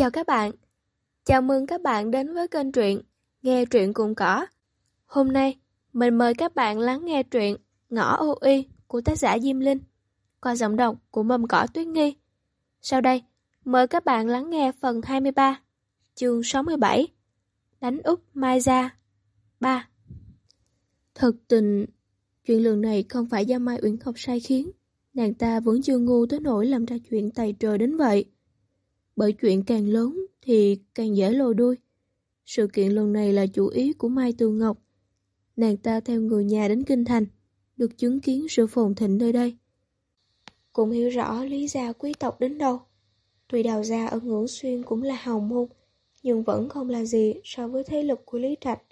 Chào các bạn, chào mừng các bạn đến với kênh truyện Nghe truyện cùng cỏ. Hôm nay, mình mời các bạn lắng nghe truyện Ngõ ô y của tác giả Diêm Linh qua giọng đọc của mầm cỏ Tuyết Nghi. Sau đây, mời các bạn lắng nghe phần 23, chương 67, Đánh úp Mai Gia 3. Thật tình, chuyện lần này không phải do Mai Uyển Ngọc sai khiến, nàng ta vẫn chưa ngu tới nỗi làm ra chuyện tày trời đến vậy. Bởi chuyện càng lớn thì càng dễ lôi đuôi. Sự kiện lần này là chủ ý của Mai Tường Ngọc. Nàng ta theo người nhà đến Kinh Thành, được chứng kiến sự phồn thịnh nơi đây. Cũng hiểu rõ lý gia quý tộc đến đâu. Tuy đào gia ở ngưỡng xuyên cũng là hào môn, nhưng vẫn không là gì so với thế lực của Lý Trạch.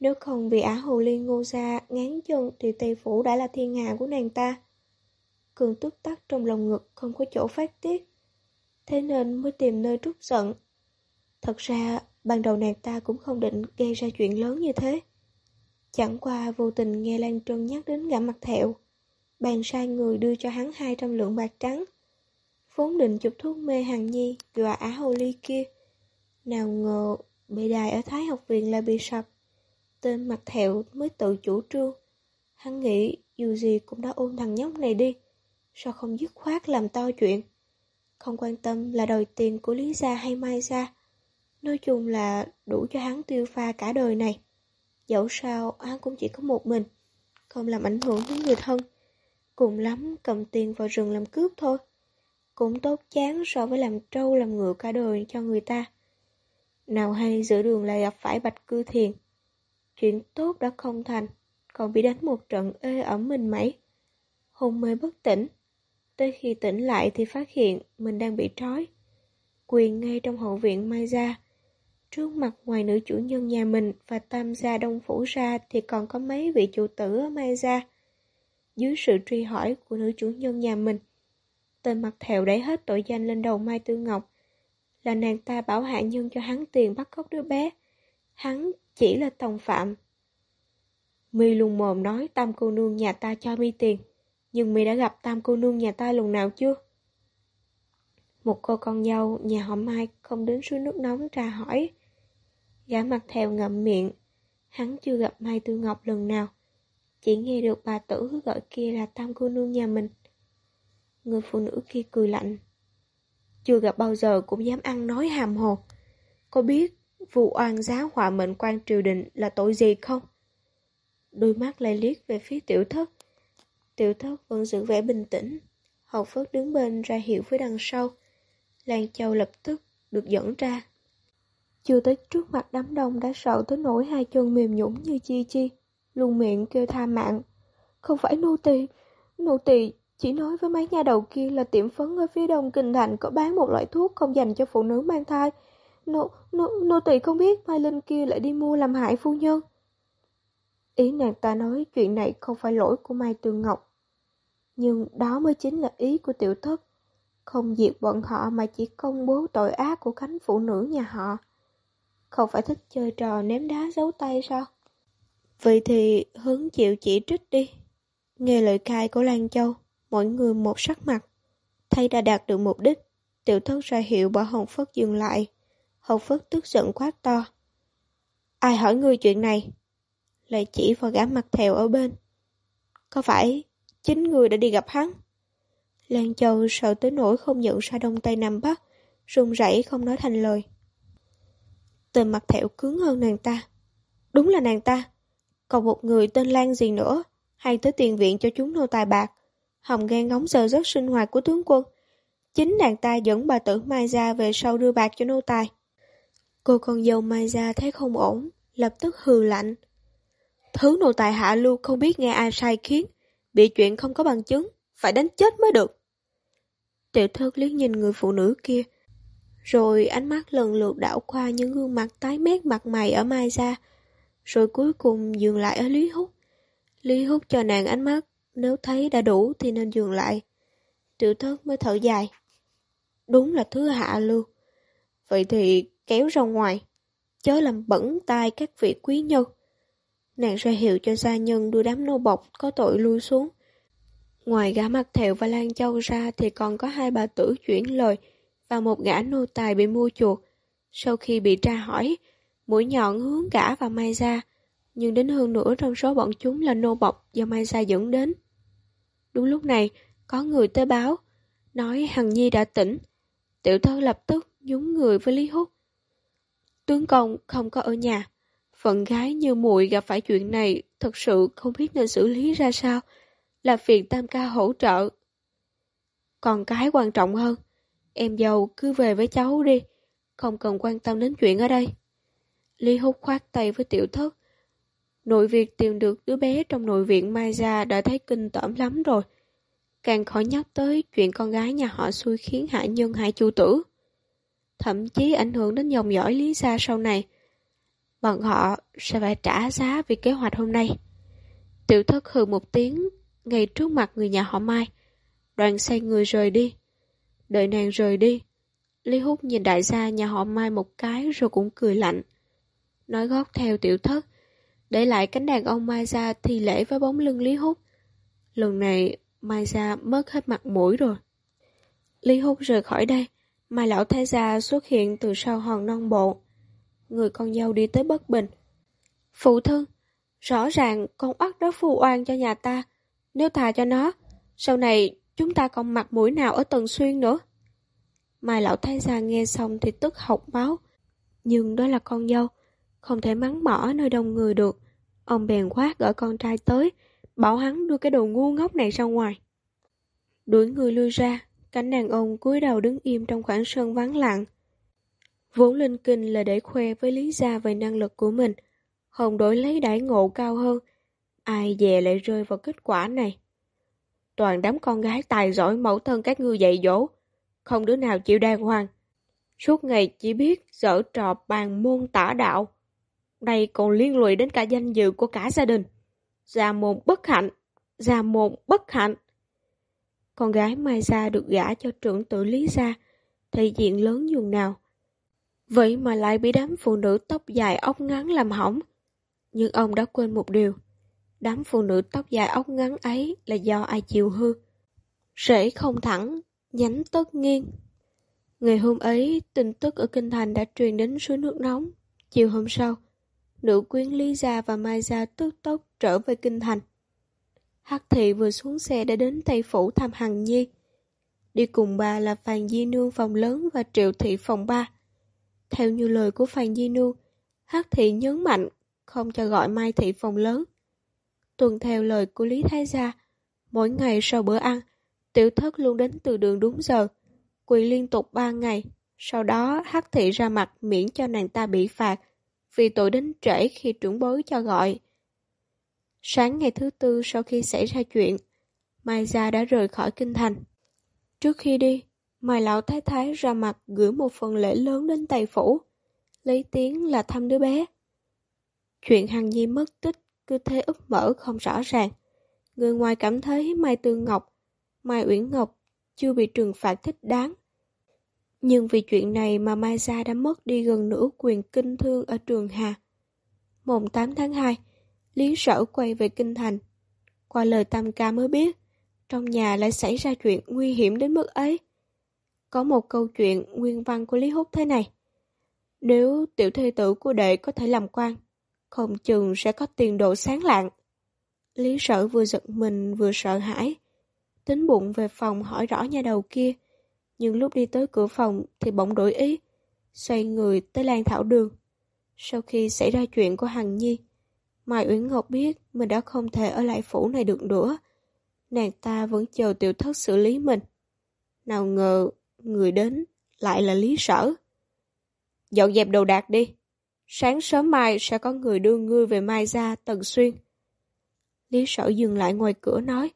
Nếu không vì Á Hồ Liên ngô gia ngán chân thì Tây Phủ đã là thiên hạ của nàng ta. Cường tức tắc trong lòng ngực không có chỗ phát tiết. Thế nên mới tìm nơi trút giận. Thật ra, ban đầu nàng ta cũng không định gây ra chuyện lớn như thế. Chẳng qua vô tình nghe Lan Trân nhắc đến gã mặt thẹo. Bàn sai người đưa cho hắn 200 lượng bạc trắng. Vốn định chụp thuốc mê hàng nhi và Á Hồ Ly kia. Nào ngờ bị đài ở Thái học viện là bị sập. Tên mặt thẹo mới tự chủ trương. Hắn nghĩ dù gì cũng đã ôm thằng nhóc này đi. Sao không dứt khoát làm to chuyện. Không quan tâm là đòi tiền của Lý Gia hay Mai Gia. Nói chung là đủ cho hắn tiêu pha cả đời này. Dẫu sao hắn cũng chỉ có một mình. Không làm ảnh hưởng đến người thân. Cùng lắm cầm tiền vào rừng làm cướp thôi. Cũng tốt chán so với làm trâu làm ngựa cả đời cho người ta. Nào hay giữa đường lại gặp phải bạch cư thiền. Chuyện tốt đã không thành, còn bị đánh một trận ê ẩm mình mẩy. Hôn mê bất tỉnh. Tới khi tỉnh lại thì phát hiện mình đang bị trói. Quyền ngay trong hậu viện Mai gia, Trước mặt ngoài nữ chủ nhân nhà mình và tam gia đông phủ ra thì còn có mấy vị chủ tử ở Mai gia. Dưới sự truy hỏi của nữ chủ nhân nhà mình, tên mặt thèo đẩy hết tội danh lên đầu Mai Tư Ngọc. Là nàng ta bảo hạ nhân cho hắn tiền bắt cóc đứa bé. Hắn chỉ là tòng phạm. Mi luôn mồm nói tam cô nương nhà ta cho mi tiền. Nhưng mi đã gặp tam cô nương nhà ta lần nào chưa? Một cô con dâu nhà họ Mai không đến suối nước nóng tra hỏi. Gã mặt theo ngậm miệng. Hắn chưa gặp Mai Tư Ngọc lần nào. Chỉ nghe được bà tử gọi kia là tam cô nương nhà mình. Người phụ nữ kia cười lạnh. Chưa gặp bao giờ cũng dám ăn nói hàm hồ. Có biết vụ oan giáo họa mệnh quan triều đình là tội gì không? Đôi mắt lại liếc về phía tiểu thất. Tiểu thất vẫn giữ vẻ bình tĩnh. Hậu Phất đứng bên ra hiệu với đằng sau. Lan Châu lập tức được dẫn ra. Chưa tới trước mặt đám đông đã sợ tới nỗi hai chân mềm nhũn như chi chi luôn miệng kêu tha mạng. Không phải nô tỳ, nô tỳ chỉ nói với mấy nhà đầu kia là tiệm phấn ở phía đông kinh thành có bán một loại thuốc không dành cho phụ nữ mang thai. Nô, nô, nô tỳ không biết Mai Linh kia lại đi mua làm hại phu nhân. Ý nàng ta nói chuyện này không phải lỗi của Mai Tường Ngọc. Nhưng đó mới chính là ý của tiểu thất. Không diệt bọn họ mà chỉ công bố tội ác của cánh phụ nữ nhà họ. Không phải thích chơi trò ném đá giấu tay sao? Vậy thì hướng chịu chỉ trích đi. Nghe lời khai của Lan Châu, mỗi người một sắc mặt. Thấy đã đạt được mục đích, tiểu thất ra hiệu bỏ Hồng Phất dừng lại. Hồng Phất tức giận quát to. Ai hỏi ngươi chuyện này? Lại chỉ vào gã mặt thèo ở bên. Có phải chính người đã đi gặp hắn? Lan Châu sợ tới nỗi không nhận ra đông tây nam bắc, run rẩy không nói thành lời. Tên mặt thẹo cứng hơn nàng ta. Đúng là nàng ta. Còn một người tên Lan gì nữa, hay tới tiền viện cho chúng nô tài bạc. Hồng gan ngóng giờ rất sinh hoạt của tướng quân. Chính nàng ta dẫn bà tử Mai gia về sau đưa bạc cho nô tài. Cô con dâu Mai gia thấy không ổn, lập tức hừ lạnh. Thứ nô tài hạ lưu không biết nghe ai sai khiến, bị chuyện không có bằng chứng, phải đánh chết mới được. Tiểu thất liếc nhìn người phụ nữ kia, rồi ánh mắt lần lượt đảo qua những gương mặt tái mét mặt mày ở Mai Gia, rồi cuối cùng dừng lại ở Lý Húc. Lý Húc cho nàng ánh mắt, nếu thấy đã đủ thì nên dừng lại. Tiểu thất mới thở dài. Đúng là thứ hạ lưu. Vậy thì kéo ra ngoài, chớ làm bẩn tay các vị quý nhân. Nàng ra hiệu cho gia nhân đưa đám nô bộc có tội lui xuống. Ngoài gã mặt thẹo và Lan Châu ra thì còn có hai bà tử chuyển lời và một gã nô tài bị mua chuột. Sau khi bị tra hỏi, mũi nhọn hướng cả vào Mai Gia, nhưng đến hơn nửa trong số bọn chúng là nô bộc do Mai Gia dẫn đến. Đúng lúc này, có người tới báo, nói Hằng Nhi đã tỉnh. Tiểu thơ lập tức nhúng người với Lý Húc. Tướng công không có ở nhà. Phận gái như muội gặp phải chuyện này thật sự không biết nên xử lý ra sao. Là phiền tam ca hỗ trợ. Còn cái quan trọng hơn, em giàu cứ về với cháu đi, không cần quan tâm đến chuyện ở đây. Lý Húc khoát tay với tiểu thất. Nội việc tìm được đứa bé trong nội viện Mai Gia đã thấy kinh tởm lắm rồi. Càng khỏi nhắc tới chuyện con gái nhà họ xui khiến hạ nhân hại chu tử. Thậm chí ảnh hưởng đến dòng dõi Lý Gia sau này. Bọn họ sẽ phải trả giá vì kế hoạch hôm nay. Tiểu thất hừ một tiếng, ngay trước mặt người nhà họ Mai. Đoàn xoay người rời đi. Đợi nàng rời đi. Lý Húc nhìn đại gia nhà họ Mai một cái rồi cũng cười lạnh. Nói gót theo tiểu thất. Để lại cánh đàn ông Mai ra thi lễ với bóng lưng Lý Húc. Lần này, Mai ra mất hết mặt mũi rồi. Lý Húc rời khỏi đây. Mai lão thái gia xuất hiện từ sau hòn non bộ. Người con dâu đi tới bất bình. Phụ thân, rõ ràng con oắt đó phù oan cho nhà ta. Nếu thà cho nó, sau này chúng ta còn mặt mũi nào ở Tần Xuyên nữa. Mai lão thái gia nghe xong thì tức học máu. Nhưng đó là con dâu, không thể mắng mỏ nơi đông người được. Ông bèn quát gọi con trai tới, bảo hắn đưa cái đồ ngu ngốc này ra ngoài. Đuổi người lui ra, cánh đàn ông cúi đầu đứng im trong khoảng sân vắng lặng. Vốn linh kinh là để khoe với Lý Gia về năng lực của mình, hồng đổi lấy đãi ngộ cao hơn. Ai dè lại rơi vào kết quả này. Toàn đám con gái tài giỏi mẫu thân các ngươi dạy dỗ, không đứa nào chịu đàng hoàng. Suốt ngày chỉ biết dở trò bàn môn tả đạo. Đây còn liên lụy đến cả danh dự của cả gia đình. Gia môn bất hạnh, gia môn bất hạnh. Con gái Mai Gia được gả cho trưởng tử Lý Gia, thể diện lớn nhường nào. Vậy mà lại bị đám phụ nữ tóc dài ốc ngắn làm hỏng. Nhưng ông đã quên một điều. Đám phụ nữ tóc dài ốc ngắn ấy là do ai chịu hư. Rễ không thẳng, nhánh tất nghiêng. Ngày hôm ấy, tin tức ở Kinh Thành đã truyền đến suối nước nóng. Chiều hôm sau, nữ quyến Lý Gia và Mai Gia tức tốc trở về Kinh Thành. Hắc Thị vừa xuống xe đã đến Tây Phủ thăm Hằng Nhi. Đi cùng bà là Phàn Di Nương phòng lớn và Triệu Thị phòng ba. Theo như lời của Phàn Di Nương, Hắc Thị nhấn mạnh không cho gọi Mai Thị phòng lớn. Tuần theo lời của Lý Thái Gia, mỗi ngày sau bữa ăn, tiểu thất luôn đến từ đường đúng giờ, quỳ liên tục ba ngày. Sau đó Hắc Thị ra mặt miễn cho nàng ta bị phạt vì tội đến trễ khi trưởng bối cho gọi. Sáng ngày thứ tư sau khi xảy ra chuyện, Mai Gia đã rời khỏi kinh thành. Trước khi đi, Mai Lão Thái Thái ra mặt gửi một phần lễ lớn đến Tây Phủ, lấy tiếng là thăm đứa bé. Chuyện Hằng Nhi mất tích cứ thế úp mở không rõ ràng. Người ngoài cảm thấy Mai Tương Ngọc, Mai Uyển Ngọc chưa bị trừng phạt thích đáng. Nhưng vì chuyện này mà Mai Gia đã mất đi gần nửa quyền kinh thương ở Trường Hà. Mùng 8 tháng 2, Lý Sở quay về Kinh Thành. Qua lời Tam Ca mới biết, trong nhà lại xảy ra chuyện nguy hiểm đến mức ấy. Có một câu chuyện nguyên văn của Lý Húc thế này. Nếu tiểu thê tử của đệ có thể làm quan, không chừng sẽ có tiền độ sáng lạng. Lý Sở vừa giật mình vừa sợ hãi. Tính bụng về phòng hỏi rõ nha đầu kia, nhưng lúc đi tới cửa phòng thì bỗng đổi ý, xoay người tới Lan Thảo Đường. Sau khi xảy ra chuyện của Hằng Nhi, Mai Uyển Ngọc biết mình đã không thể ở lại phủ này được nữa. Nàng ta vẫn chờ tiểu thất xử lý mình. Nào ngờ, người đến lại là Lý Sở. Dọn dẹp đồ đạc đi. Sáng sớm mai sẽ có người đưa ngươi về Mai Gia, Tần Xuyên. Lý Sở dừng lại ngoài cửa nói,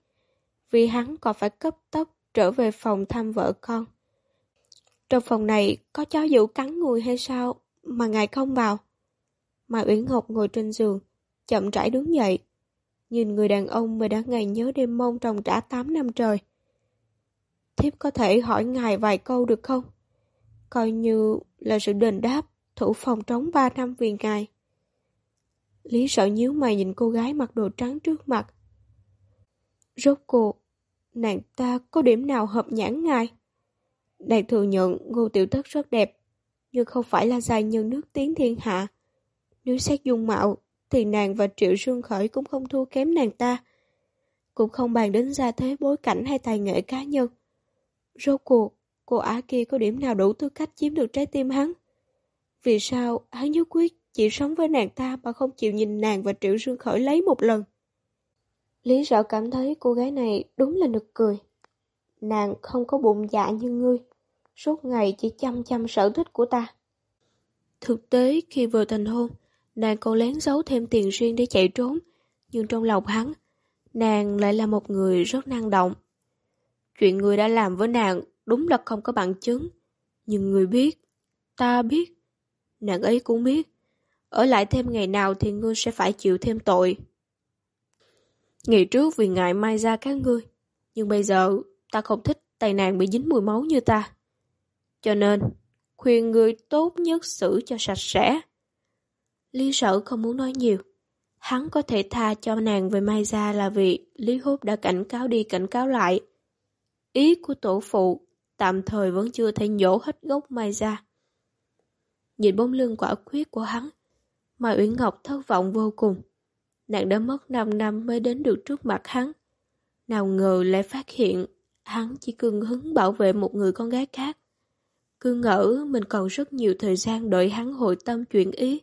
vì hắn còn phải cấp tốc trở về phòng thăm vợ con. Trong phòng này có chó dữ cắn người hay sao mà ngài không vào? Mai Uyển Ngọc ngồi trên giường, chậm rãi đứng dậy. Nhìn người đàn ông mà đã ngày nhớ đêm mong trong trả 8 năm trời. Thiếp có thể hỏi ngài vài câu được không? Coi như là sự đền đáp thủ phòng trống ba năm vì ngài. Lý sợ nhíu mày nhìn cô gái mặc đồ trắng trước mặt. Rốt cuộc, nàng ta có điểm nào hợp nhãn ngài? nàng thừa nhận Ngô Tiểu Thất rất đẹp, nhưng không phải là dài nhân nước tiếng thiên hạ. Nếu xét dung mạo, thì nàng và Triệu Sương Khởi cũng không thua kém nàng ta. Cũng không bàn đến ra thế bối cảnh hay tài nghệ cá nhân. Rốt cuộc, cô ả kia có điểm nào đủ tư cách chiếm được trái tim hắn? Vì sao hắn nhất quyết chỉ sống với nàng ta mà không chịu nhìn nàng và Triệu Sương Khởi lấy một lần? Lý rõ cảm thấy cô gái này đúng là nực cười. Nàng không có bụng dạ như ngươi, suốt ngày chỉ chăm chăm sở thích của ta. Thực tế khi vừa thành hôn, nàng còn lén giấu thêm tiền riêng để chạy trốn, nhưng trong lòng hắn, nàng lại là một người rất năng động. Chuyện người đã làm với nàng đúng là không có bằng chứng, nhưng người biết, ta biết, nàng ấy cũng biết, ở lại thêm ngày nào thì ngươi sẽ phải chịu thêm tội. Ngày trước vì ngại mai ra các ngươi, nhưng bây giờ ta không thích tay nàng bị dính mùi máu như ta. Cho nên, khuyên ngươi tốt nhất xử cho sạch sẽ. Lý sở không muốn nói nhiều. Hắn có thể tha cho nàng về Mai Gia là vì Lý Hút đã cảnh cáo đi cảnh cáo lại. Ý của tổ phụ tạm thời vẫn chưa thể nhổ hết gốc Mai ra. Nhìn bóng lưng quả quyết của hắn, Mai Uyển Ngọc thất vọng vô cùng. Nàng đã mất 5 năm mới đến được trước mặt hắn. Nào ngờ lại phát hiện hắn chỉ cưng hứng bảo vệ một người con gái khác. Cứ ngỡ mình còn rất nhiều thời gian đợi hắn hội tâm chuyển ý.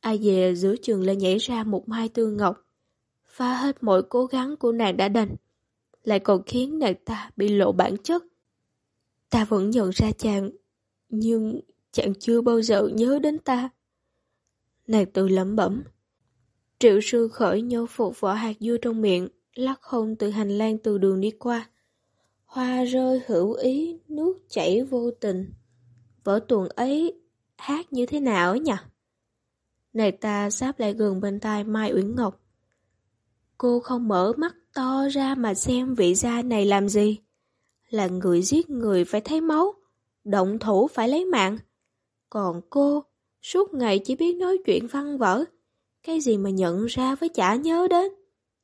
Ai về giữa trường lại nhảy ra một mai tương ngọc, phá hết mọi cố gắng của nàng đã đành, lại còn khiến nàng ta bị lộ bản chất. Ta vẫn nhận ra chàng, nhưng chàng chưa bao giờ nhớ đến ta. Nàng tự lẩm bẩm. Triệu sư khởi nhô phục vỏ hạt dưa trong miệng, lắc hôn từ hành lang từ đường đi qua. Hoa rơi hữu ý, nước chảy vô tình. Vở tuồng ấy hát như thế nào ấy nhỉ? Nàng ta sáp lại gần bên tai Mai Uyển Ngọc. Cô không mở mắt to ra mà xem vị gia này làm gì. Là người giết người phải thấy máu, động thủ phải lấy mạng. Còn cô, suốt ngày chỉ biết nói chuyện văn vở. Cái gì mà nhận ra với chả nhớ đến.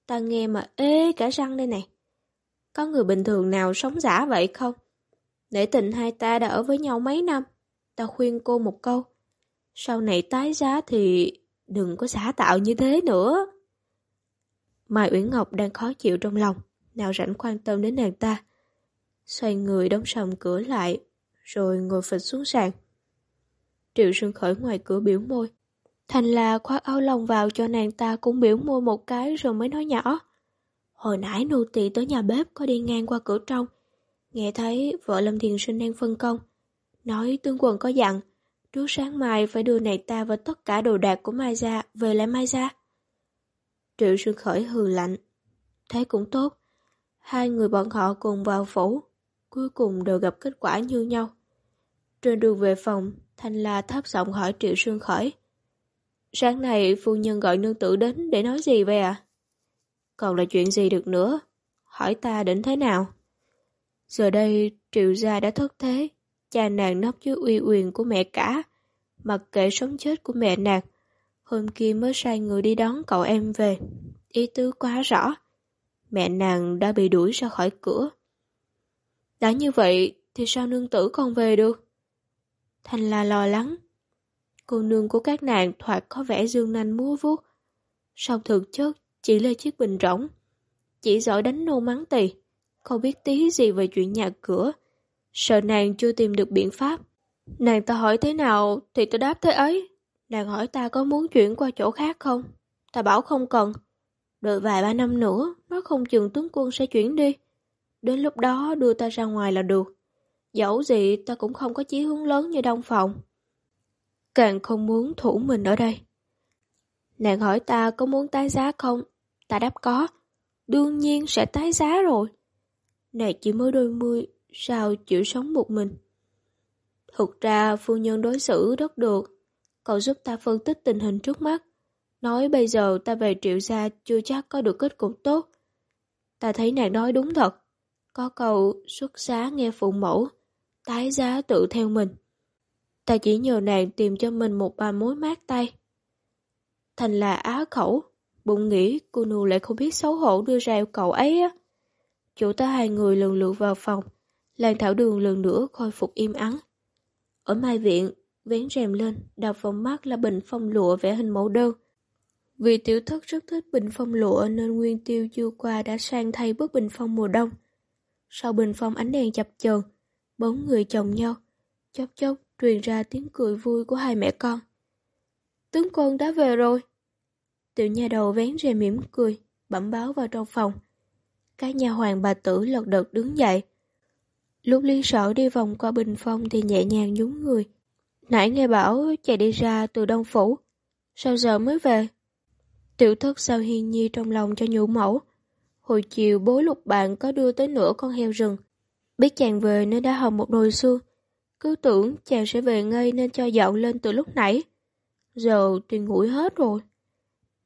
Ta nghe mà ê cả răng đây này. Có người bình thường nào sống giả vậy không? Để tình hai ta đã ở với nhau mấy năm, ta khuyên cô một câu. Sau này tái giá thì đừng có giả tạo như thế nữa. Mai Uyển Ngọc đang khó chịu trong lòng, nào rảnh quan tâm đến nàng ta. Xoay người đóng sầm cửa lại, rồi ngồi phịch xuống sàn. Triệu Sương Khởi ngoài cửa biểu môi. Thành là khoác áo lông vào cho nàng ta cũng biểu môi một cái rồi mới nói nhỏ. Hồi nãy nô tỳ tới nhà bếp có đi ngang qua cửa trong, nghe thấy vợ Lâm Thiền Sinh đang phân công. Nói tướng quần có dặn, trước sáng mai phải đưa nàng ta và tất cả đồ đạc của Mai Gia về lại Mai Gia. Triệu sư khởi hừ lạnh. Thế cũng tốt. Hai người bọn họ cùng vào phủ, cuối cùng đều gặp kết quả như nhau. Trên đường về phòng, Thanh La thấp giọng hỏi Triệu Sương Khởi. Sáng nay phu nhân gọi nương tử đến để nói gì vậy ạ? À? Còn là chuyện gì được nữa? Hỏi ta đến thế nào? Giờ đây triệu gia đã thất thế, cha nàng nấp dưới uy quyền của mẹ cả, mặc kệ sống chết của mẹ nàng. Hôm kia mới sai người đi đón cậu em về. Ý tứ quá rõ. Mẹ nàng đã bị đuổi ra khỏi cửa. Đã như vậy thì sao nương tử còn về được? Thành là lo lắng. Cô nương của các nàng thoạt có vẻ dương nanh múa vuốt. Sau thực chất chỉ là chiếc bình rỗng. Chỉ giỏi đánh nô mắng tỳ, không biết tí gì về chuyện nhà cửa. Sợ nàng chưa tìm được biện pháp. Nàng ta hỏi thế nào thì tôi đáp thế ấy. Nàng hỏi ta có muốn chuyển qua chỗ khác không? Ta bảo không cần. Đợi vài ba năm nữa, nó không chừng tướng quân sẽ chuyển đi. Đến lúc đó đưa ta ra ngoài là được. Dẫu gì ta cũng không có chí hướng lớn như đông phòng. Càng không muốn thủ mình ở đây. Nàng hỏi ta có muốn tái giá không? Ta đáp có. Đương nhiên sẽ tái giá rồi. này chỉ mới đôi mươi, sao chịu sống một mình? Thực ra phu nhân đối xử rất được. Cậu giúp ta phân tích tình hình trước mắt. Nói bây giờ ta về triệu gia chưa chắc có được kết cục tốt. Ta thấy nàng nói đúng thật. Có cậu xuất giá nghe phụ mẫu, tái giá tự theo mình. Ta chỉ nhờ nàng tìm cho mình một bà mối mát tay. Thành là á khẩu, bụng nghĩ cô nù lại không biết xấu hổ đưa ra cậu ấy á. Chủ ta hai người lần lượt vào phòng, Lan Thảo Đường lần nữa khôi phục im ắng. Ở mai viện, vén rèm lên, đập vào mắt là bình phong lụa vẽ hình mẫu đơn. Vì tiểu thất rất thích bình phong lụa nên Nguyên Tiêu chưa qua đã sang thay bức bình phong mùa đông. Sau bình phong ánh đèn chập chờn, bóng người chồng nhau, chốc chốc truyền ra tiếng cười vui của hai mẹ con. Tướng quân đã về rồi. Tiểu nhà đầu vén rèm mỉm cười, bẩm báo vào trong phòng. Các nhà hoàng bà tử lật đật đứng dậy. Lúc liên Sở đi vòng qua bình phong thì nhẹ nhàng nhún người. Nãy nghe bảo chạy đi ra từ Đông Phủ. Sao giờ mới về? Tiểu thất sao hiên nhi trong lòng cho nhũ mẫu. Hồi chiều bố lục bạn có đưa tới nửa con heo rừng. Biết chàng về nên đã hầm một nồi xương. Cứ tưởng chàng sẽ về ngay nên cho dọn lên từ lúc nãy. Giờ thì nguội hết rồi.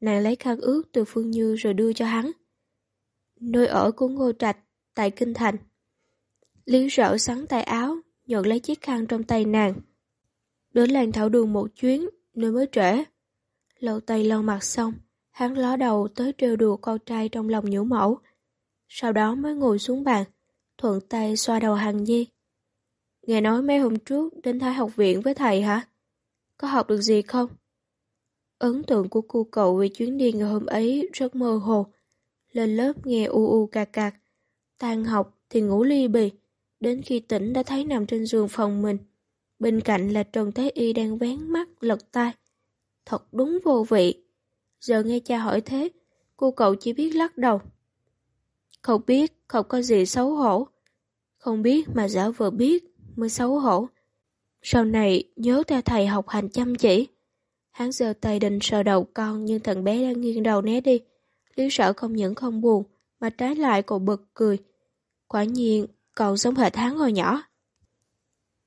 Nàng lấy khăn ướt từ Phương Như rồi đưa cho hắn. Nơi ở của Ngô Trạch, tại Kinh Thành. Lý rỡ sắn tay áo, nhận lấy chiếc khăn trong tay nàng. Đến làng thảo đường một chuyến, nơi mới trễ. Lâu tay lau mặt xong, hắn ló đầu tới trêu đùa con trai trong lòng nhũ mẫu. Sau đó mới ngồi xuống bàn, thuận tay xoa đầu Hằng Nhi. Nghe nói mấy hôm trước đến Thái học viện với thầy hả? Có học được gì không? Ấn tượng của cô cậu về chuyến đi ngày hôm ấy rất mơ hồ. Lên lớp nghe u u cạc cạc. Tan học thì ngủ ly bì. Đến khi tỉnh đã thấy nằm trên giường phòng mình. Bên cạnh là Trần Thế Y đang vén mắt, lật tay. Thật đúng vô vị. Giờ nghe cha hỏi thế, cô cậu chỉ biết lắc đầu. Không biết, không có gì xấu hổ. Không biết mà giả vờ biết mới xấu hổ. Sau này nhớ theo thầy học hành chăm chỉ. Hắn giơ tay định sờ đầu con nhưng thằng bé đang nghiêng đầu né đi. Lý sợ không những không buồn mà trái lại còn bật cười. Quả nhiên cậu giống hệt hắn hồi nhỏ.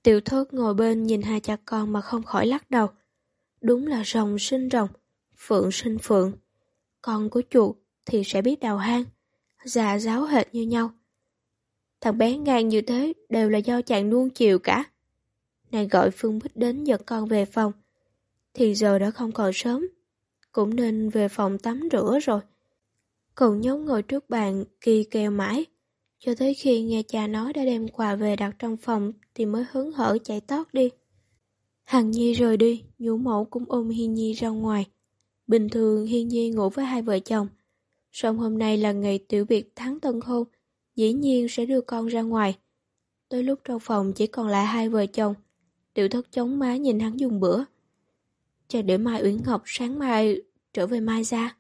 Tiểu thất ngồi bên nhìn hai cha con mà không khỏi lắc đầu. Đúng là rồng sinh rồng, phượng sinh phượng. Con của chuột thì sẽ biết đào hang, già giáo hệt như nhau. Thằng bé ngang như thế đều là do chàng nuông chiều cả. Nàng gọi Phương Bích đến dẫn con về phòng. Thì giờ đã không còn sớm. Cũng nên về phòng tắm rửa rồi. Cậu nhóc ngồi trước bàn kỳ kèo mãi. Cho tới khi nghe cha nói đã đem quà về đặt trong phòng thì mới hứng hở chạy tót đi. Hằng Nhi rời đi, nhũ mẫu cũng ôm Hiên Nhi ra ngoài. Bình thường Hiên Nhi ngủ với hai vợ chồng. Song hôm nay là ngày tiểu biệt tháng tân hôn, dĩ nhiên sẽ đưa con ra ngoài. Tới lúc trong phòng chỉ còn lại hai vợ chồng, tiểu thất chống má nhìn hắn dùng bữa. Chờ để Mai Uyển Ngọc sáng mai trở về Mai ra.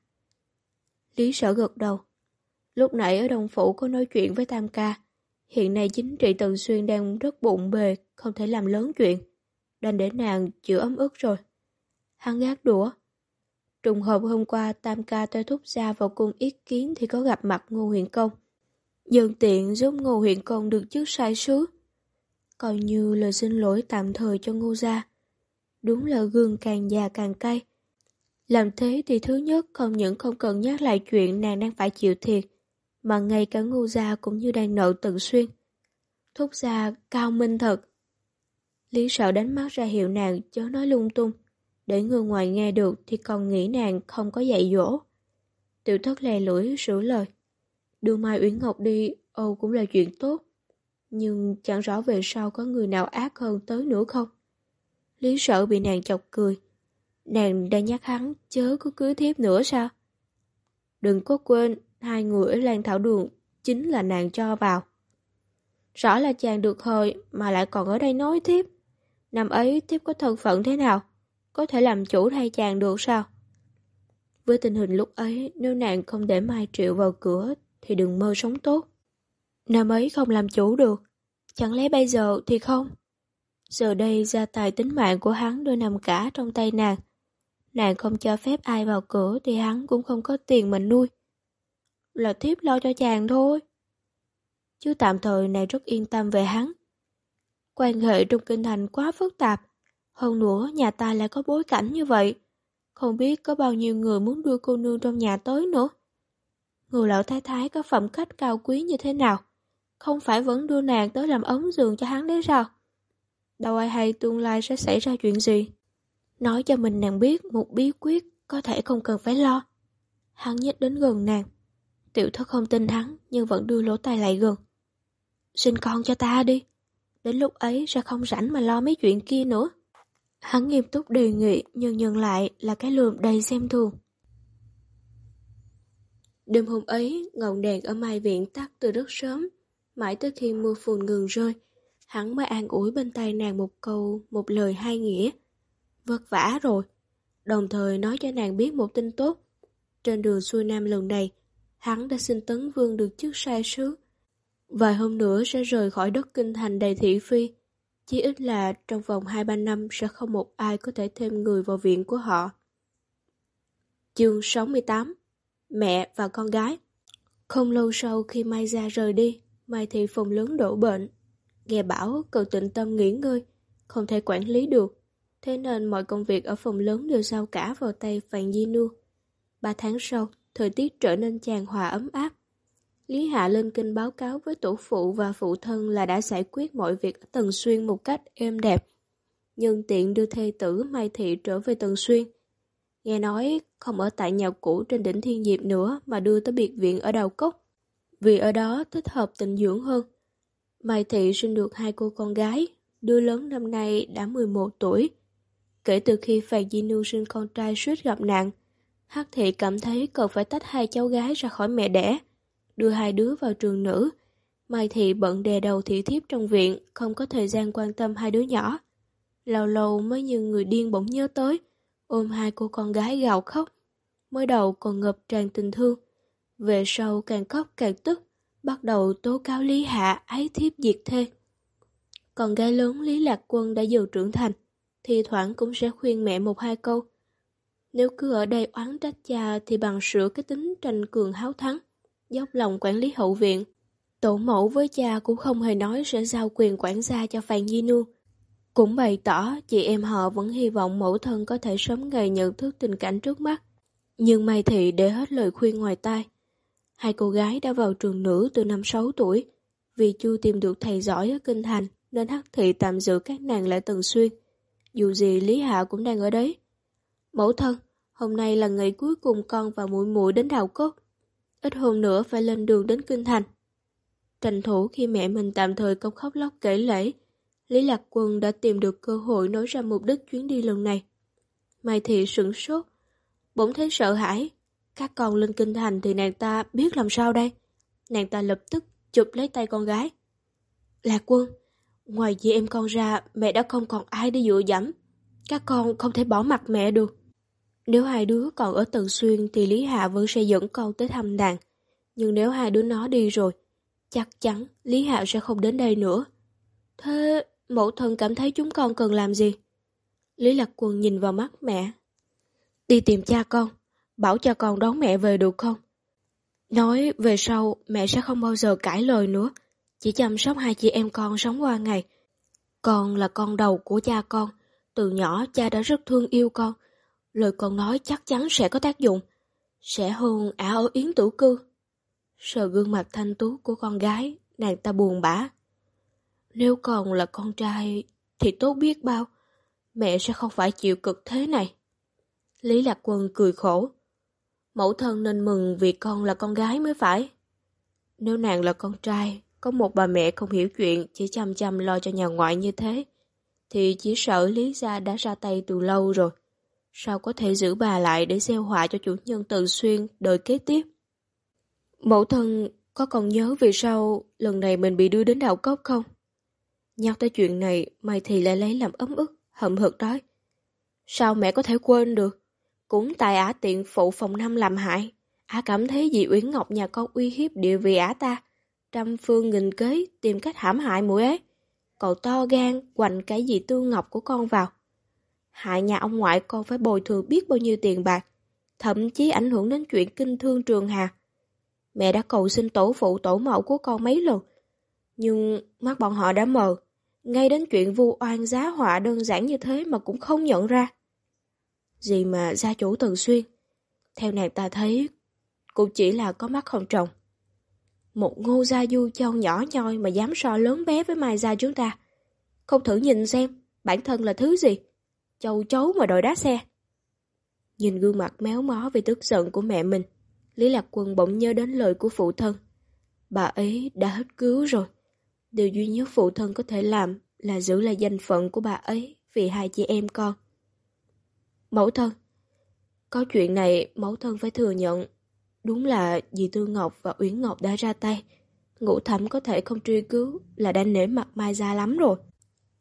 Lý sở gật đầu. Lúc nãy ở Đồng Phủ có nói chuyện với Tam Ca. Hiện nay chính trị Tần Xuyên đang rất bụng bề, không thể làm lớn chuyện. Đành để nàng chịu ấm ức rồi. Hắn gác đũa. Trùng hợp hôm qua Tam Ca tôi thúc ra vào cung ý kiến thì có gặp mặt Ngô Huyện Công. Nhân tiện giúp Ngô Huyện Công được chức sai sứ. Coi như lời xin lỗi tạm thời cho Ngô gia. Đúng là gương càng già càng cay. Làm thế thì thứ nhất không những không cần nhắc lại chuyện nàng đang phải chịu thiệt, mà ngay cả Ngô gia cũng như đang nợ tận xuyên. Thúc gia cao minh thật. Lý sợ đánh mắt ra hiệu nàng chớ nói lung tung, để người ngoài nghe được thì còn nghĩ nàng không có dạy dỗ. Tiểu thất lè lưỡi sửa lời. Đưa Mai Uyển Ngọc đi, Âu cũng là chuyện tốt. Nhưng chẳng rõ về sau có người nào ác hơn tới nữa không? Lý sợ bị nàng chọc cười. Nàng đang nhắc hắn chớ có cưới thiếp nữa sao? Đừng có quên, hai người ở Lan Thảo Đường chính là nàng cho vào. Rõ là chàng được hời mà lại còn ở đây nói tiếp. Năm ấy tiếp có thân phận thế nào? Có thể làm chủ thay chàng được sao? Với tình hình lúc ấy, nếu nàng không để Mai Triệu vào cửa thì đừng mơ sống tốt. Năm ấy không làm chủ được, chẳng lẽ bây giờ thì không? Giờ đây gia tài tính mạng của hắn đôi nằm cả trong tay nàng. Nàng không cho phép ai vào cửa thì hắn cũng không có tiền mà nuôi. Là thiếp lo cho chàng thôi. Chứ tạm thời này rất yên tâm về hắn. Quan hệ trong kinh thành quá phức tạp. Hơn nữa nhà ta lại có bối cảnh như vậy. Không biết có bao nhiêu người muốn đưa cô nương trong nhà tới nữa. Người lão thái thái có phẩm cách cao quý như thế nào? Không phải vẫn đưa nàng tới làm ống giường cho hắn đấy sao? Đâu ai hay tương lai sẽ xảy ra chuyện gì. Nói cho mình nàng biết một bí quyết có thể không cần phải lo. Hắn nhích đến gần nàng. Tiểu thất không tin hắn nhưng vẫn đưa lỗ tai lại gần. sinh con cho ta đi. Đến lúc ấy sẽ không rảnh mà lo mấy chuyện kia nữa. Hắn nghiêm túc đề nghị nhưng nhận lại là cái lườm đầy xem thường. Đêm hôm ấy, ngọn đèn ở mai viện tắt từ rất sớm, mãi tới khi mưa phùn ngừng rơi, hắn mới an ủi bên tay nàng một câu, một lời hai nghĩa. Vất vả rồi, đồng thời nói cho nàng biết một tin tốt. Trên đường xuôi nam lần này, hắn đã xin tấn vương được chức sai sứ. Vài hôm nữa sẽ rời khỏi đất kinh thành đầy thị phi, chỉ ít là trong vòng 2-3 năm sẽ không một ai có thể thêm người vào viện của họ. Chương 68 Mẹ và con gái Không lâu sau khi Mai Gia rời đi, Mai Thị phòng lớn đổ bệnh. Nghe bảo cầu tịnh tâm nghỉ ngơi, không thể quản lý được. Thế nên mọi công việc ở phòng lớn đều giao cả vào tay Phạm Di Nu. Ba tháng sau, thời tiết trở nên tràn hòa ấm áp. Lý Hạ lên kinh báo cáo với tổ phụ và phụ thân là đã giải quyết mọi việc ở Tần Xuyên một cách êm đẹp. Nhân tiện đưa thê tử Mai Thị trở về Tần Xuyên. Nghe nói không ở tại nhà cũ trên đỉnh Thiên Diệp nữa mà đưa tới biệt viện ở Đào Cốc. Vì ở đó thích hợp tình dưỡng hơn. Mai Thị sinh được hai cô con gái, đứa lớn năm nay đã 11 tuổi. Kể từ khi Phạm Di Nương sinh con trai suýt gặp nạn, Hắc Thị cảm thấy cần phải tách hai cháu gái ra khỏi mẹ đẻ, đưa hai đứa vào trường nữ. Mai Thị bận đè đầu thị thiếp trong viện, không có thời gian quan tâm hai đứa nhỏ. Lâu lâu mới như người điên bỗng nhớ tới, ôm hai cô con gái gào khóc. Mới đầu còn ngập tràn tình thương, về sau càng khóc càng tức, bắt đầu tố cáo Lý Hạ ái thiếp diệt thê. Còn gái lớn Lý Lạc Quân đã dần trưởng thành, thì thoảng cũng sẽ khuyên mẹ một hai câu. Nếu cứ ở đây oán trách cha thì bằng sửa cái tính tranh cường háo thắng, dốc lòng quản lý hậu viện. Tổ mẫu với cha cũng không hề nói sẽ giao quyền quản gia cho Phan Di Nu. Cũng bày tỏ chị em họ vẫn hy vọng mẫu thân có thể sớm ngày nhận thức tình cảnh trước mắt. Nhưng Mai Thị để hết lời khuyên ngoài tai. Hai cô gái đã vào trường nữ từ năm 6 tuổi. Vì chưa tìm được thầy giỏi ở Kinh Thành nên Hắc Thị tạm giữ các nàng lại Tần Xuyên. Dù gì Lý Hạ cũng đang ở đấy. Mẫu thân, hôm nay là ngày cuối cùng con và muội muội đến đào cốt. Ít hôm nữa phải lên đường đến Kinh Thành. Tranh thủ khi mẹ mình tạm thời không khóc lóc kể lễ, Lý Lạc Quân đã tìm được cơ hội nói ra mục đích chuyến đi lần này. Mai Thị sửng sốt, bỗng thấy sợ hãi. Các con lên kinh thành thì nàng ta biết làm sao đây? Nàng ta lập tức chụp lấy tay con gái. Lạc Quân, ngoài chị em con ra, mẹ đã không còn ai để dựa dẫm. Các con không thể bỏ mặt mẹ được. Nếu hai đứa còn ở Tần Xuyên thì Lý Hạ vẫn sẽ dẫn con tới thăm nàng. Nhưng nếu hai đứa nó đi rồi, chắc chắn Lý Hạ sẽ không đến đây nữa. Thế mẫu thân cảm thấy chúng con cần làm gì? Lý Lạc Quân nhìn vào mắt mẹ. Đi tìm cha con, bảo cha con đón mẹ về được không? Nói về sau mẹ sẽ không bao giờ cãi lời nữa, chỉ chăm sóc hai chị em con sống qua ngày. Con là con đầu của cha con, từ nhỏ cha đã rất thương yêu con, lời con nói chắc chắn sẽ có tác dụng, sẽ hôn ả ở yến tử cư. Sờ gương mặt thanh tú của con gái, nàng ta buồn bã. Nếu còn là con trai thì tốt biết bao, mẹ sẽ không phải chịu cực thế này. Lý Lạc Quân cười khổ. Mẫu thân nên mừng vì con là con gái mới phải. Nếu nàng là con trai, có một bà mẹ không hiểu chuyện chỉ chăm chăm lo cho nhà ngoại như thế, thì chỉ sợ Lý Gia đã ra tay từ lâu rồi. Sao có thể giữ bà lại để gieo họa cho chủ nhân Từ Xuyên đời kế tiếp? Mẫu thân có còn nhớ vì sao lần này mình bị đưa đến đảo cốc không? Nhắc tới chuyện này, Mai thì lại lấy làm ấm ức, hậm hực nói. Sao mẹ có thể quên được? Cũng tại ả tiện phụ phòng năm làm hại. Ả cảm thấy dì Uyển Ngọc nhà con uy hiếp địa vị ả ta. Trăm phương nghìn kế tìm cách hãm hại mũi ấy. Cậu to gan quành cái dị tương ngọc của con vào. Hại nhà ông ngoại con phải bồi thường biết bao nhiêu tiền bạc. Thậm chí ảnh hưởng đến chuyện kinh thương trường hà. Mẹ đã cầu xin tổ phụ tổ mẫu của con mấy lần. Nhưng mắt bọn họ đã mờ. Ngay đến chuyện vu oan giá họa đơn giản như thế mà cũng không nhận ra. Gì mà gia chủ Tần Xuyên, theo nàng ta thấy, cũng chỉ là có mắt không trồng. Một ngô gia du châu nhỏ nhoi mà dám so lớn bé với mai gia chúng ta. Không thử nhìn xem, bản thân là thứ gì? Châu chấu mà đòi đá xe. Nhìn gương mặt méo mó vì tức giận của mẹ mình, Lý Lạc Quân bỗng nhớ đến lời của phụ thân. Bà ấy đã hết cứu rồi. Điều duy nhất phụ thân có thể làm là giữ lại danh phận của bà ấy vì hai chị em con. Mẫu thân Có chuyện này mẫu thân phải thừa nhận. Đúng là dì Tư Ngọc và Uyển Ngọc đã ra tay. Ngũ thẩm có thể không truy cứu là đã nể mặt Mai Gia lắm rồi.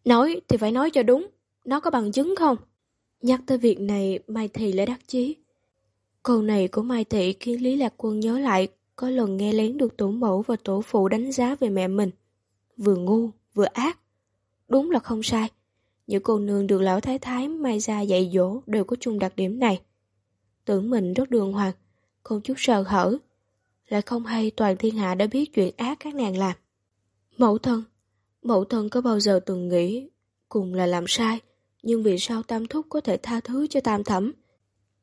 Nói thì phải nói cho đúng. Nó có bằng chứng không? Nhắc tới việc này Mai Thị lại đắc chí. Câu này của Mai Thị khiến Lý Lạc Quân nhớ lại có lần nghe lén được tổ mẫu và tổ phụ đánh giá về mẹ mình. Vừa ngu, vừa ác. Đúng là không sai. Những cô nương được lão thái thái mai ra dạy dỗ đều có chung đặc điểm này. Tưởng mình rất đường hoàng, không chút sợ hở. Lại không hay toàn thiên hạ đã biết chuyện ác các nàng làm. Mẫu thân, mẫu thân có bao giờ từng nghĩ cùng là làm sai, nhưng vì sao Tam Thúc có thể tha thứ cho Tam Thẩm?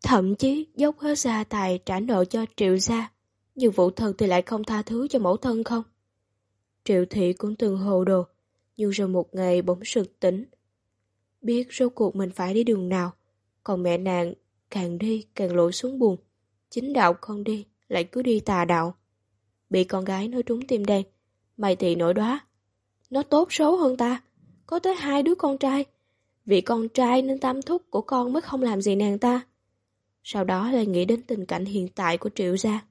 Thậm chí dốc hết gia tài trả nợ cho Triệu gia, nhưng vụ thần thì lại không tha thứ cho mẫu thân không? Triệu thị cũng từng hồ đồ, nhưng rồi một ngày bỗng sực tỉnh. Biết rốt cuộc mình phải đi đường nào, còn mẹ nàng càng đi càng lội xuống buồn. Chính đạo không đi, lại cứ đi tà đạo. Bị con gái nói trúng tim đen, mày thì nổi đoá. Nó tốt xấu hơn ta, có tới hai đứa con trai. Vì con trai nên tam thúc của con mới không làm gì nàng ta. Sau đó lại nghĩ đến tình cảnh hiện tại của Triệu gia.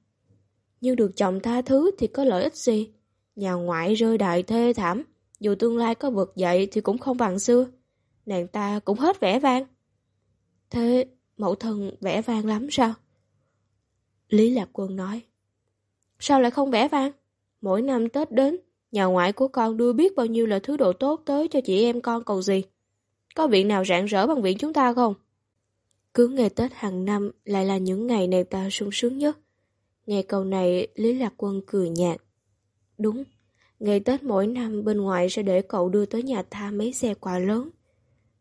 Nhưng được chồng tha thứ thì có lợi ích gì? Nhà ngoại rơi đại thê thảm, dù tương lai có vượt dậy thì cũng không bằng xưa. Nàng ta cũng hết vẻ vang. Thế mẫu thân vẻ vang lắm sao? Lý Lạc Quân nói. Sao lại không vẻ vang? Mỗi năm Tết đến, nhà ngoại của con đưa biết bao nhiêu là thứ đồ tốt tới cho chị em con còn gì. Có viện nào rạng rỡ bằng viện chúng ta không? Cứ ngày Tết hàng năm lại là những ngày nàng ta sung sướng nhất. Nghe câu này, Lý Lạc Quân cười nhạt. Đúng, ngày Tết mỗi năm bên ngoài sẽ để cậu đưa tới nhà tha mấy xe quà lớn.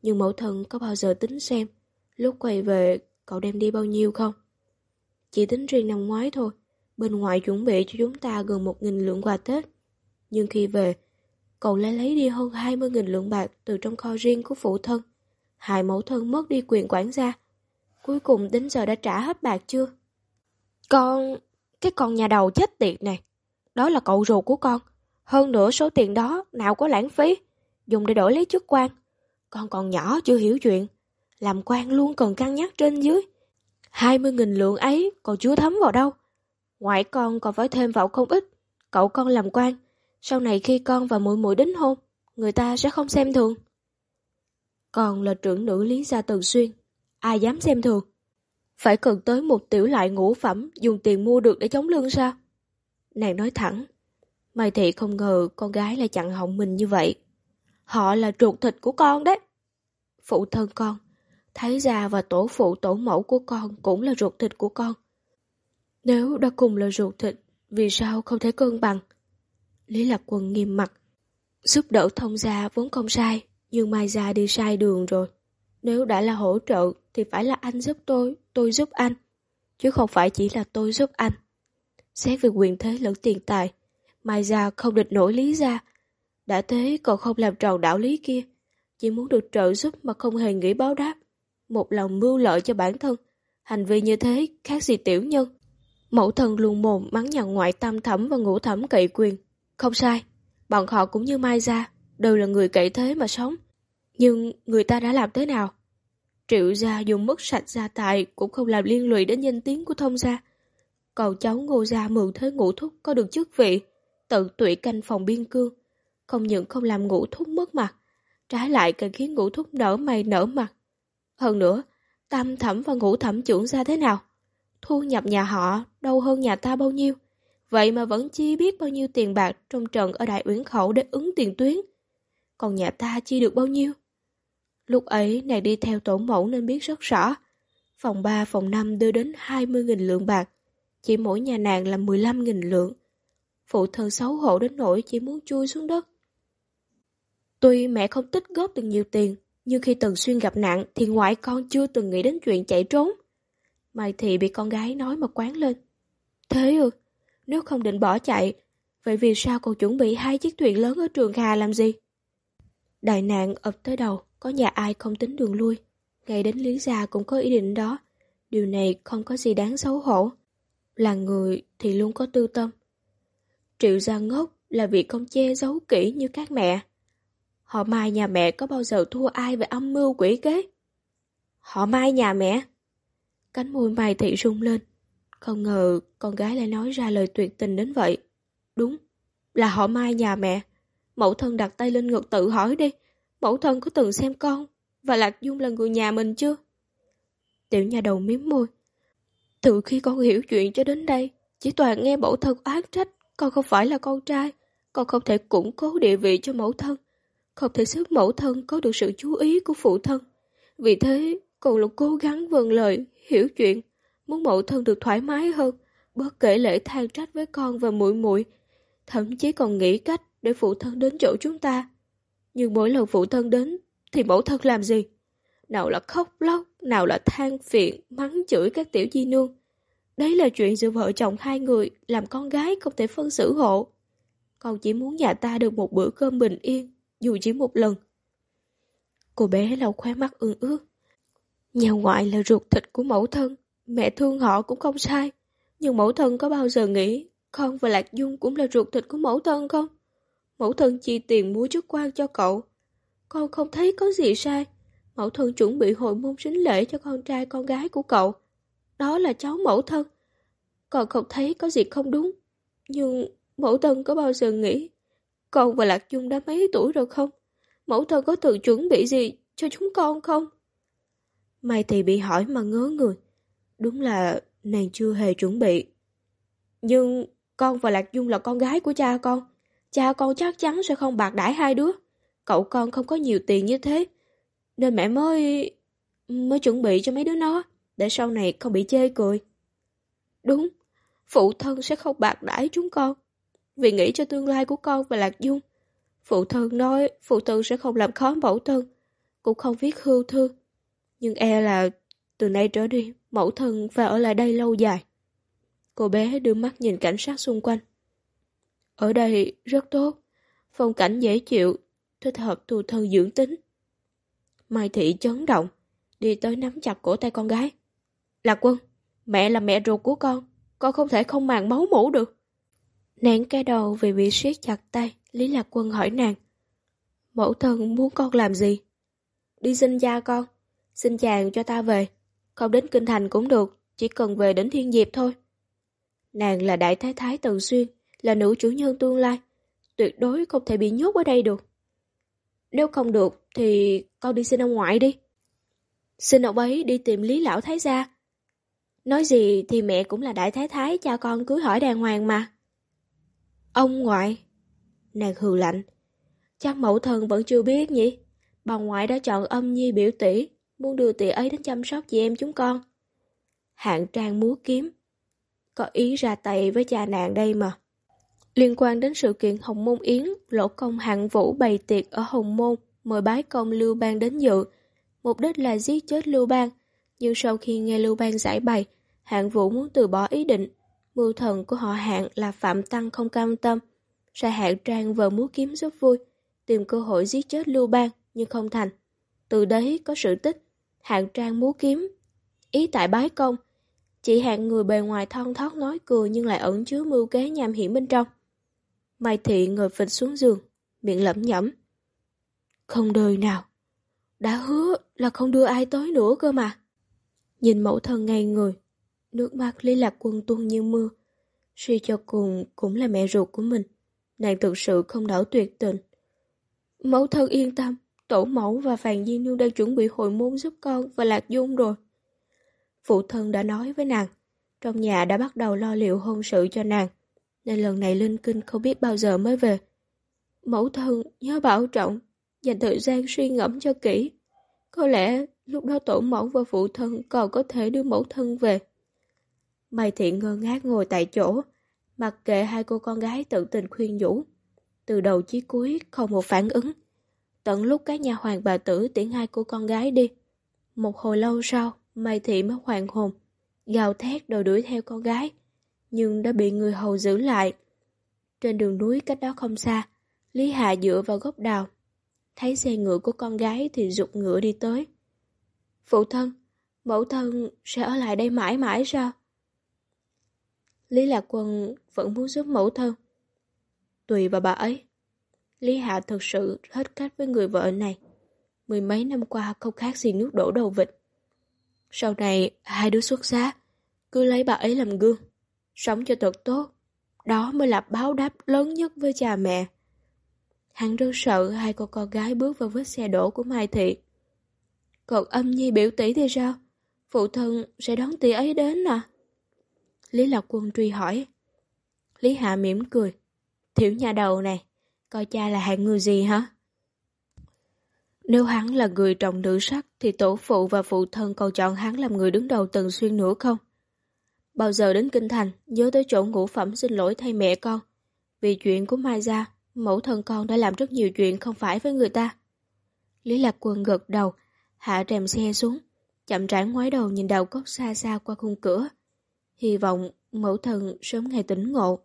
Nhưng mẫu thân có bao giờ tính xem, lúc quay về cậu đem đi bao nhiêu không? Chỉ tính riêng năm ngoái thôi, bên ngoài chuẩn bị cho chúng ta gần một nghìn lượng quà Tết. Nhưng khi về, cậu lại lấy đi hơn 20.000 lượng bạc từ trong kho riêng của phụ thân. Hai mẫu thân mất đi quyền quản gia. Cuối cùng đến giờ đã trả hết bạc chưa? Con... cái con nhà đầu chết tiệt này. Đó là cậu ruột của con. Hơn nữa số tiền đó nào có lãng phí. Dùng để đổi lấy chức quan. Con còn nhỏ chưa hiểu chuyện. Làm quan luôn cần cân nhắc trên dưới. 20.000 lượng ấy còn chưa thấm vào đâu. Ngoại con còn phải thêm vào không ít. Cậu con làm quan. Sau này khi con và muội muội đính hôn, người ta sẽ không xem thường. Còn là trưởng nữ Lý Gia Tần Xuyên. Ai dám xem thường? Phải cần tới một tiểu loại ngũ phẩm dùng tiền mua được để chống lương sao? Nàng nói thẳng. Mai Thị không ngờ con gái lại chặn họng mình như vậy. Họ là ruột thịt của con đấy. Phụ thân con, Thái gia và tổ phụ tổ mẫu của con cũng là ruột thịt của con. Nếu đã cùng là ruột thịt, vì sao không thể cân bằng? Lý Lạc Quân nghiêm mặt. Giúp đỡ thông gia vốn không sai, nhưng Mai Gia đi sai đường rồi. Nếu đã là hỗ trợ thì phải là anh giúp tôi, tôi giúp anh. Chứ không phải chỉ là tôi giúp anh. Xét về quyền thế lẫn tiền tài, Mai Gia không địch nổi Lý Gia. Đã thế còn không làm tròn đạo lý kia. Chỉ muốn được trợ giúp mà không hề nghĩ báo đáp. Một lòng mưu lợi cho bản thân. Hành vi như thế khác gì tiểu nhân. Mẫu thân luôn mồm mắng nhà ngoại tam thẩm và ngũ thẩm cậy quyền. Không sai, bọn họ cũng như Mai Gia, đều là người cậy thế mà sống. Nhưng người ta đã làm thế nào? Triệu gia dùng mất sạch gia tài cũng không làm liên lụy đến danh tiếng của thông gia. Còn cháu ngô gia mượn thế ngũ thúc có được chức vị, tận tụy canh phòng biên cương. Không những không làm ngũ thúc mất mặt, trái lại càng khiến ngũ thúc nở mày nở mặt. Hơn nữa, tam thẩm và ngũ thẩm trưởng gia thế nào? Thu nhập nhà họ đâu hơn nhà ta bao nhiêu? Vậy mà vẫn chi biết bao nhiêu tiền bạc trong trận ở Đại Uyển Khẩu để ứng tiền tuyến. Còn nhà ta chi được bao nhiêu? Lúc ấy nàng đi theo tổ mẫu nên biết rất rõ. Phòng 3, phòng 5 đưa đến 20.000 lượng bạc. Chỉ mỗi nhà nàng là 15.000 lượng. Phụ thân xấu hổ đến nỗi chỉ muốn chui xuống đất. Tuy mẹ không tích góp được nhiều tiền, nhưng khi Tần Xuyên gặp nạn thì ngoại con chưa từng nghĩ đến chuyện chạy trốn. Mai Thị bị con gái nói mà quán lên. Thế ư? Nếu không định bỏ chạy, vậy vì sao cậu chuẩn bị hai chiếc thuyền lớn ở trường Hà làm gì? Đại nạn ập tới đầu, có nhà ai không tính đường lui. Ngay đến Lý Gia cũng có ý định đó. Điều này không có gì đáng xấu hổ. Là người thì luôn có tư tâm. Triệu gia ngốc, là vì không che giấu kỹ như các mẹ. Họ mai nhà mẹ có bao giờ thua ai về âm mưu quỷ kế? Họ mai nhà mẹ? Cánh môi Mai Thị rung lên. Không ngờ con gái lại nói ra lời tuyệt tình đến vậy. Đúng, là họ mai nhà mẹ. Mẫu thân đặt tay lên ngực tự hỏi đi. Mẫu thân có từng xem con và Lạc Dung là người nhà mình chưa? Tiểu nhà đầu miếm môi. Từ khi con hiểu chuyện cho đến đây, chỉ toàn nghe mẫu thân oán trách con không phải là con trai. Con không thể củng cố địa vị cho mẫu thân. Không thể sức mẫu thân có được sự chú ý của phụ thân. Vì thế, con luôn cố gắng vâng lời, hiểu chuyện, muốn mẫu thân được thoải mái hơn, bớt kể lễ than trách với con và muội muội thậm chí còn nghĩ cách để phụ thân đến chỗ chúng ta. Nhưng mỗi lần phụ thân đến thì mẫu thân làm gì? Nào là khóc lóc, nào là than phiền, mắng chửi các tiểu di nương. Đấy là chuyện giữa vợ chồng hai người làm con gái không thể phân xử hộ. Con chỉ muốn nhà ta được một bữa cơm bình yên, dù chỉ một lần. Cô bé lau khóe mắt ương ước. Nhà ngoại là ruột thịt của mẫu thân, mẹ thương họ cũng không sai. Nhưng mẫu thân có bao giờ nghĩ con và Lạc Dung cũng là ruột thịt của mẫu thân không? Mẫu thân chi tiền mua chức quan cho cậu. Con không thấy có gì sai. Mẫu thân chuẩn bị hội môn sính lễ cho con trai con gái của cậu. Đó là cháu mẫu thân. Con không thấy có gì không đúng. Nhưng mẫu thân có bao giờ nghĩ con và Lạc Dung đã mấy tuổi rồi không? Mẫu thân có tự chuẩn bị gì cho chúng con không? Mai thì bị hỏi mà ngớ người. Đúng là nàng chưa hề chuẩn bị. Nhưng con và Lạc Dung là con gái của cha con. Cha con chắc chắn sẽ không bạc đãi hai đứa. Cậu con không có nhiều tiền như thế. Nên mẹ mới... mới chuẩn bị cho mấy đứa nó. Để sau này không bị chê cười. Đúng. Phụ thân sẽ không bạc đãi chúng con. Vì nghĩ cho tương lai của con và Lạc Dung. Phụ thân nói phụ thân sẽ không làm khó mẫu thân. Cũng không viết hưu thư. Nhưng e là từ nay trở đi mẫu thân phải ở lại đây lâu dài. Cô bé đưa mắt nhìn cảnh sát xung quanh. Ở đây rất tốt, phong cảnh dễ chịu, thích hợp tu thân dưỡng tính. Mai Thị chấn động, đi tới nắm chặt cổ tay con gái. Lạc quân, mẹ là mẹ ruột của con, con không thể không màng máu mủ được. Nén cái đầu vì bị siết chặt tay, Lý Lạc Quân hỏi nàng. Mẫu thân muốn con làm gì? Đi xin cha con, xin chàng cho ta về. Không đến kinh thành cũng được, chỉ cần về đến thiên diệp thôi. Nàng là đại thái thái Tần Xuyên, là nữ chủ nhân tương lai. Tuyệt đối không thể bị nhốt ở đây được. Nếu không được thì con đi xin ông ngoại đi. Xin ông ấy đi tìm Lý Lão Thái Gia. Nói gì thì mẹ cũng là đại thái thái cha con cưới hỏi đàng hoàng mà. Ông ngoại. Nàng hừ lạnh. Chắc mẫu thân vẫn chưa biết nhỉ? Bà ngoại đã chọn âm nhi biểu tỷ, muốn đưa tỷ ấy đến chăm sóc chị em chúng con. Hạng trang múa kiếm, có ý ra tay với cha nàng đây mà. Liên quan đến sự kiện Hồng Môn Yến, lỗ công hạng vũ bày tiệc ở Hồng Môn, mời bái công Lưu Bang đến dự. Mục đích là giết chết Lưu Bang, nhưng sau khi nghe Lưu Bang giải bày, hạng vũ muốn từ bỏ ý định. Mưu thần của họ hạng là Phạm Tăng không cam tâm. sai hạng trang vờ múa kiếm giúp vui, tìm cơ hội giết chết Lưu Bang nhưng không thành. Từ đấy có sự tích, hạng trang múa kiếm. Ý tại bái công, Chị hạng người bề ngoài thon thót nói cười nhưng lại ẩn chứa mưu kế nham hiểm bên trong. Mai Thị ngồi phịch xuống giường, miệng lẩm nhẩm. Không đời nào. Đã hứa là không đưa ai tới nữa cơ mà. Nhìn mẫu thân ngay người, nước mắt Lý Lạc Quân tuôn như mưa. Suy cho cùng cũng là mẹ ruột của mình. Nàng thực sự không đảo tuyệt tình. Mẫu thân yên tâm, tổ mẫu và Phàn Di Nương đang chuẩn bị hội môn giúp con và Lạc Dung rồi. Phụ thân đã nói với nàng, trong nhà đã bắt đầu lo liệu hôn sự cho nàng, nên lần này Linh Kinh không biết bao giờ mới về. Mẫu thân nhớ bảo trọng, dành thời gian suy ngẫm cho kỹ. Có lẽ lúc đó tổ mẫu và phụ thân còn có thể đưa mẫu thân về. Mai Thiện ngơ ngác ngồi tại chỗ, mặc kệ hai cô con gái tự tình khuyên nhủ. Từ đầu chí cuối không một phản ứng. Tận lúc các nhà hoàng bà tử tiễn hai cô con gái đi. Một hồi lâu sau, Mai Thị mới hoàng hồn, gào thét đòi đuổi theo con gái, nhưng đã bị người hầu giữ lại. Trên đường núi cách đó không xa, Lý Hạ dựa vào gốc đào. Thấy xe ngựa của con gái thì rụt ngựa đi tới. Phụ thân, mẫu thân sẽ ở lại đây mãi mãi sao? Lý Lạc Quân vẫn muốn giúp mẫu thân. tùy vào bà ấy. Lý Hạ thực sự hết cách với người vợ này. Mười mấy năm qua không khác gì nước đổ đầu vịt. Sau này, hai đứa xuất giá, cứ lấy bà ấy làm gương. Sống cho thật tốt. Đó mới là báo đáp lớn nhất với cha mẹ. Hắn rất sợ hai cô con gái bước vào vết xe đổ của Mai Thị. Còn âm nhi biểu tỷ thì sao? Phụ thân sẽ đón tỷ ấy đến à? Lý Lạc Quân truy hỏi. Lý Hạ mỉm cười. Thiểu nhà đầu này, coi cha là hạng người gì hả? Nếu hắn là người trọng nữ sắc thì tổ phụ và phụ thân còn chọn hắn làm người đứng đầu tần xuyên nữa không? Bao giờ đến Kinh Thành, nhớ tới chỗ ngũ phẩm xin lỗi thay mẹ con. Vì chuyện của Mai Gia, mẫu thân con đã làm rất nhiều chuyện không phải với người ta. Lý Lạc Quân gật đầu, hạ rèm xe xuống, chậm rãi ngoái đầu nhìn đầu cốc xa xa qua khung cửa. Hy vọng mẫu thân sớm ngày tỉnh ngộ.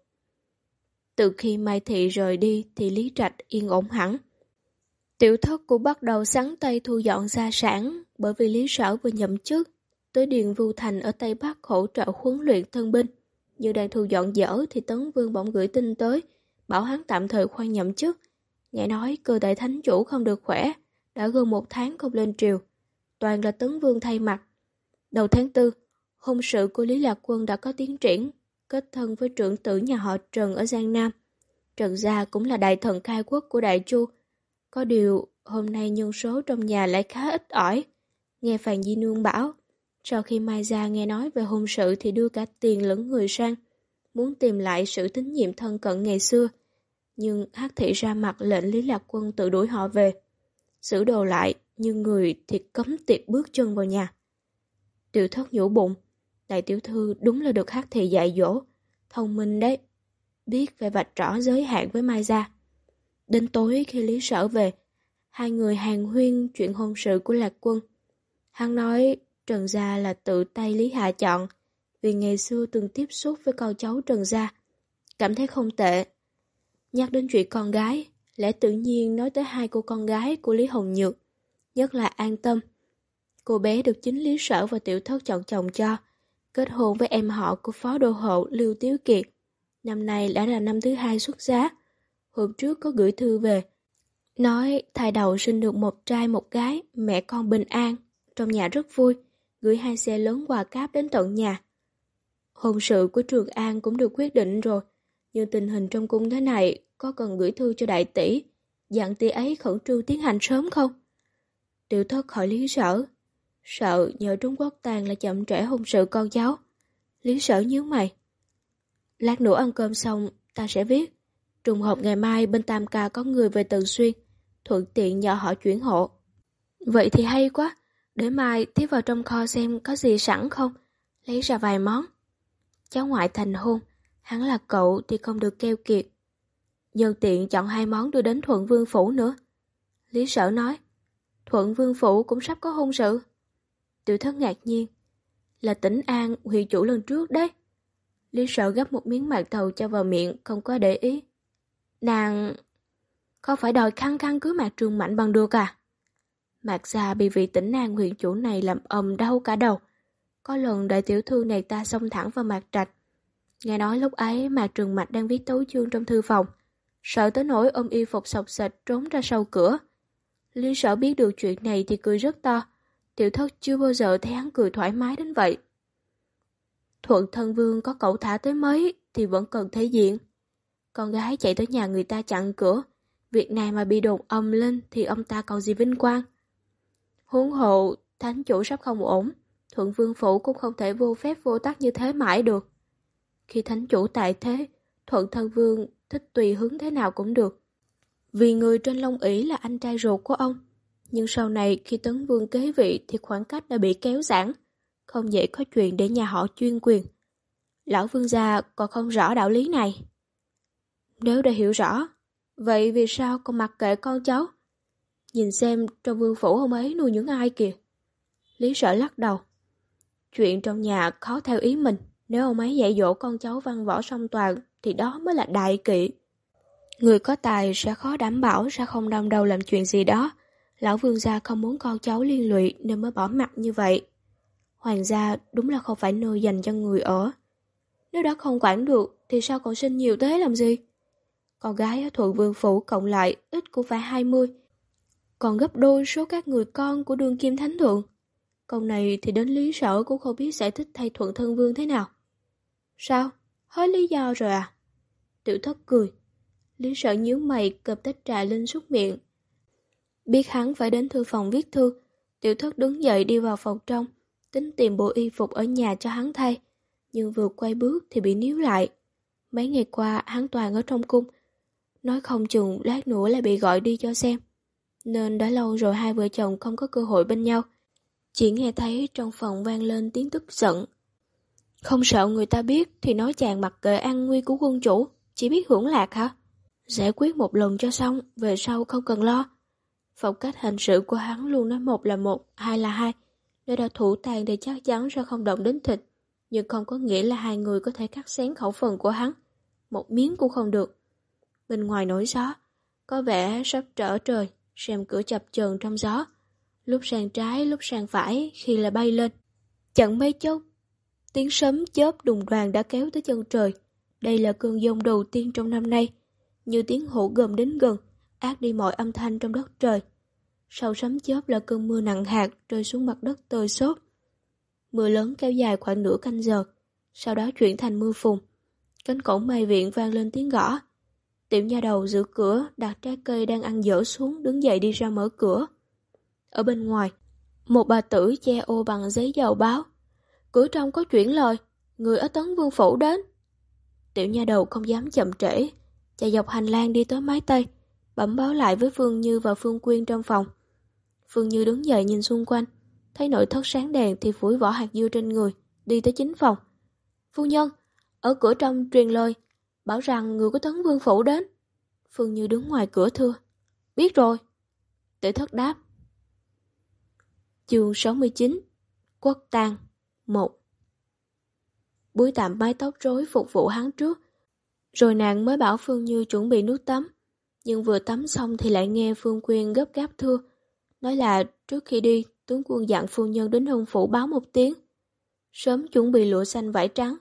Từ khi Mai Thị rời đi thì Lý Trạch yên ổn hẳn. Tiểu thất cũng bắt đầu sáng tay thu dọn gia sản bởi vì Lý Sở vừa nhậm chức tới Điền Vu Thành ở Tây Bắc hỗ trợ huấn luyện thân binh. Như đang thu dọn dở thì Tấn Vương bỗng gửi tin tới, bảo hắn tạm thời khoan nhậm chức. Nghe nói cơ đại thánh chủ không được khỏe, đã gần một tháng không lên triều. Toàn là Tấn Vương thay mặt. Đầu tháng tư, hôn sự của Lý Lạc Quân đã có tiến triển, kết thân với trưởng tử nhà họ Trần ở Giang Nam. Trần Gia cũng là đại thần khai quốc của Đại Chu. Có điều, hôm nay nhân số trong nhà lại khá ít ỏi. Nghe Phàn Di Nương bảo, sau khi Mai Gia nghe nói về hôn sự thì đưa cả tiền lẫn người sang, muốn tìm lại sự tín nhiệm thân cận ngày xưa. Nhưng Hắc Thị ra mặt lệnh Lý Lạc Quân tự đuổi họ về. Sử đồ lại, nhưng người thì cấm tiệt bước chân vào nhà. Tiểu thất nhủ bụng, đại tiểu thư đúng là được hát Thị dạy dỗ, thông minh đấy, biết phải vạch rõ giới hạn với Mai Gia. Đến tối khi Lý Sở về, hai người hàng huyên chuyện hôn sự của Lạc Quân. Hắn nói Trần Gia là tự tay Lý Hạ chọn, vì ngày xưa từng tiếp xúc với con cháu Trần Gia. Cảm thấy không tệ. Nhắc đến chuyện con gái, lẽ tự nhiên nói tới hai cô con gái của Lý Hồng Nhược, nhất là an tâm. Cô bé được chính Lý Sở và Tiểu Thất chọn chồng cho, kết hôn với em họ của Phó Đô Hộ Lưu Tiếu Kiệt. Năm nay đã là năm thứ hai xuất giá. Hôm trước có gửi thư về, nói thai đầu sinh được một trai một gái, mẹ con bình an, trong nhà rất vui gửi hai xe lớn quà cáp đến tận nhà. Hôn sự của Trường An cũng được quyết định rồi, nhưng tình hình trong cung thế này có cần gửi thư cho đại tỷ, dặn tỷ ấy khẩn trương tiến hành sớm không? Tiểu thất khỏi lý sở, sợ nhờ Trung Quốc tàn là chậm trễ hôn sự con cháu. Lý sở nhíu mày. Lát nữa ăn cơm xong, ta sẽ viết. Trùng hợp ngày mai bên Tam Ca có người về Tần Xuyên, thuận tiện nhờ họ chuyển hộ. Vậy thì hay quá, để mai tiếp vào trong kho xem có gì sẵn không, lấy ra vài món. Cháu ngoại thành hôn, hắn là cậu thì không được keo kiệt. Nhân tiện chọn hai món đưa đến Thuận Vương Phủ nữa. Lý sở nói, Thuận Vương Phủ cũng sắp có hôn sự. Tiểu thất ngạc nhiên, là tỉnh An huyện chủ lần trước đấy. Lý sở gấp một miếng mạc tàu cho vào miệng, không có để ý. Nàng... Không phải đòi khăn khăn cưới mạc trường mạnh bằng được à? Mạc Gia bị vị tỉnh An huyện chủ này làm ầm đau cả đầu. Có lần đại tiểu thư này ta xông thẳng vào Mạc Trạch. Nghe nói lúc ấy Mạc Trường Mạch đang viết tấu chương trong thư phòng. Sợ tới nỗi ôm y phục sọc sạch trốn ra sau cửa. Lý sở biết được chuyện này thì cười rất to. Tiểu thất chưa bao giờ thấy hắn cười thoải mái đến vậy. Thuận thân vương có cậu thả tới mấy thì vẫn cần thể diện. Con gái chạy tới nhà người ta chặn cửa. Việc này mà bị đồn âm lên thì ông ta còn gì vinh quang. Huống hộ, thánh chủ sắp không ổn, thuận vương phủ cũng không thể vô phép vô tắc như thế mãi được. Khi thánh chủ tại thế, thuận thân vương thích tùy hướng thế nào cũng được. Vì người trên Long ỷ là anh trai ruột của ông. Nhưng sau này khi tấn vương kế vị thì khoảng cách đã bị kéo giãn, không dễ có chuyện để nhà họ chuyên quyền. Lão vương gia còn không rõ đạo lý này. Nếu đã hiểu rõ, vậy vì sao còn mặc kệ con cháu? Nhìn xem trong vương phủ ông ấy nuôi những ai kìa. Lý sở lắc đầu. Chuyện trong nhà khó theo ý mình. Nếu ông ấy dạy dỗ con cháu văn võ song toàn thì đó mới là đại kỵ. Người có tài sẽ khó đảm bảo sẽ không đâm đầu làm chuyện gì đó. Lão vương gia không muốn con cháu liên lụy nên mới bỏ mặt như vậy. Hoàng gia đúng là không phải nơi dành cho người ở. Nếu đã không quản được thì sao còn sinh nhiều thế làm gì? con gái ở thuận vương phủ cộng lại ít cũng phải 20, còn gấp đôi số các người con của đường kim thánh thượng. Câu này thì đến lý sở cũng không biết giải thích thay thuận thân vương thế nào. Sao? Hết lý do rồi à? Tiểu thất cười. Lý sở nhíu mày cập tách trà lên súc miệng. Biết hắn phải đến thư phòng viết thư, tiểu thất đứng dậy đi vào phòng trong, tính tìm bộ y phục ở nhà cho hắn thay. Nhưng vừa quay bước thì bị níu lại. Mấy ngày qua hắn toàn ở trong cung, nói không chừng lát nữa lại bị gọi đi cho xem. Nên đã lâu rồi hai vợ chồng không có cơ hội bên nhau. Chỉ nghe thấy trong phòng vang lên tiếng tức giận. Không sợ người ta biết thì nói chàng mặc kệ an nguy của quân chủ, chỉ biết hưởng lạc hả? Giải quyết một lần cho xong, về sau không cần lo. Phong cách hành sự của hắn luôn nói một là một, hai là hai. Nếu đã thủ tàn thì chắc chắn sẽ không động đến thịt, nhưng không có nghĩa là hai người có thể cắt xén khẩu phần của hắn. Một miếng cũng không được. Bên ngoài nổi gió, có vẻ sắp trở trời, xem cửa chập chờn trong gió. Lúc sang trái, lúc sang phải, khi là bay lên. Chẳng mấy chốc, tiếng sấm chớp đùng đoàn đã kéo tới chân trời. Đây là cơn giông đầu tiên trong năm nay, như tiếng hổ gầm đến gần, ác đi mọi âm thanh trong đất trời. Sau sấm chớp là cơn mưa nặng hạt rơi xuống mặt đất tơi xốp. Mưa lớn kéo dài khoảng nửa canh giờ, sau đó chuyển thành mưa phùn. Cánh cổng mây viện vang lên tiếng gõ. Tiểu nha đầu giữ cửa đặt trái cây đang ăn dở xuống đứng dậy đi ra mở cửa. Ở bên ngoài, một bà tử che ô bằng giấy dầu báo. Cửa trong có chuyển lời, người ở tấn vương phủ đến. Tiểu nha đầu không dám chậm trễ, chạy dọc hành lang đi tới mái tây, bẩm báo lại với Phương Như và Phương Quyên trong phòng. Phương Như đứng dậy nhìn xung quanh, thấy nội thất sáng đèn thì phủi vỏ hạt dưa trên người, đi tới chính phòng. Phu nhân, ở cửa trong truyền lời, bảo rằng người của Tấn Vương Phủ đến. Phương Như đứng ngoài cửa thưa. Biết rồi. Tể thất đáp. Chương 69 Quốc tang 1 Búi tạm mái tóc rối phục vụ hắn trước, rồi nàng mới bảo Phương Như chuẩn bị nước tắm. Nhưng vừa tắm xong thì lại nghe Phương Quyên gấp gáp thưa, nói là trước khi đi, tướng quân dặn phu nhân đến hôn phủ báo một tiếng. Sớm chuẩn bị lụa xanh vải trắng.